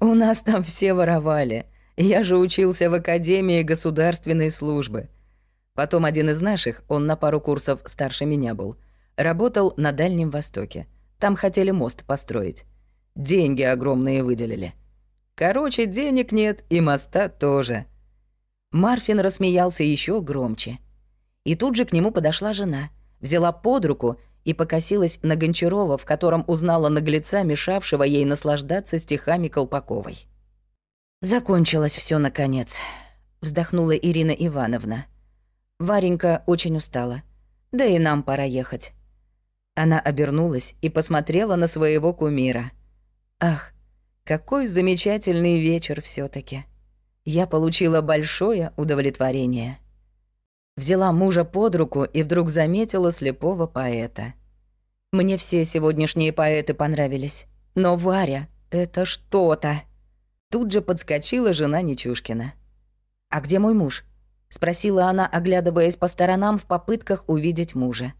«У нас там все воровали. Я же учился в Академии государственной службы. Потом один из наших, он на пару курсов старше меня был, работал на Дальнем Востоке. Там хотели мост построить. Деньги огромные выделили. Короче, денег нет, и моста тоже. Марфин рассмеялся еще громче. И тут же к нему подошла жена, взяла под руку и покосилась на Гончарова, в котором узнала наглеца, мешавшего ей наслаждаться стихами Колпаковой. «Закончилось все наконец», — вздохнула Ирина Ивановна. «Варенька очень устала. Да и нам пора ехать». Она обернулась и посмотрела на своего кумира. «Ах, какой замечательный вечер все таки Я получила большое удовлетворение». Взяла мужа под руку и вдруг заметила слепого поэта. Мне все сегодняшние поэты понравились, но Варя — это что-то. Тут же подскочила жена Нечушкина. «А где мой муж?» — спросила она, оглядываясь по сторонам в попытках увидеть мужа.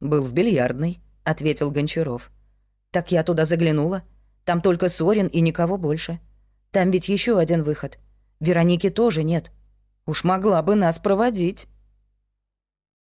«Был в бильярдной», — ответил Гончаров. «Так я туда заглянула. Там только Сорин и никого больше. Там ведь еще один выход. Вероники тоже нет. Уж могла бы нас проводить».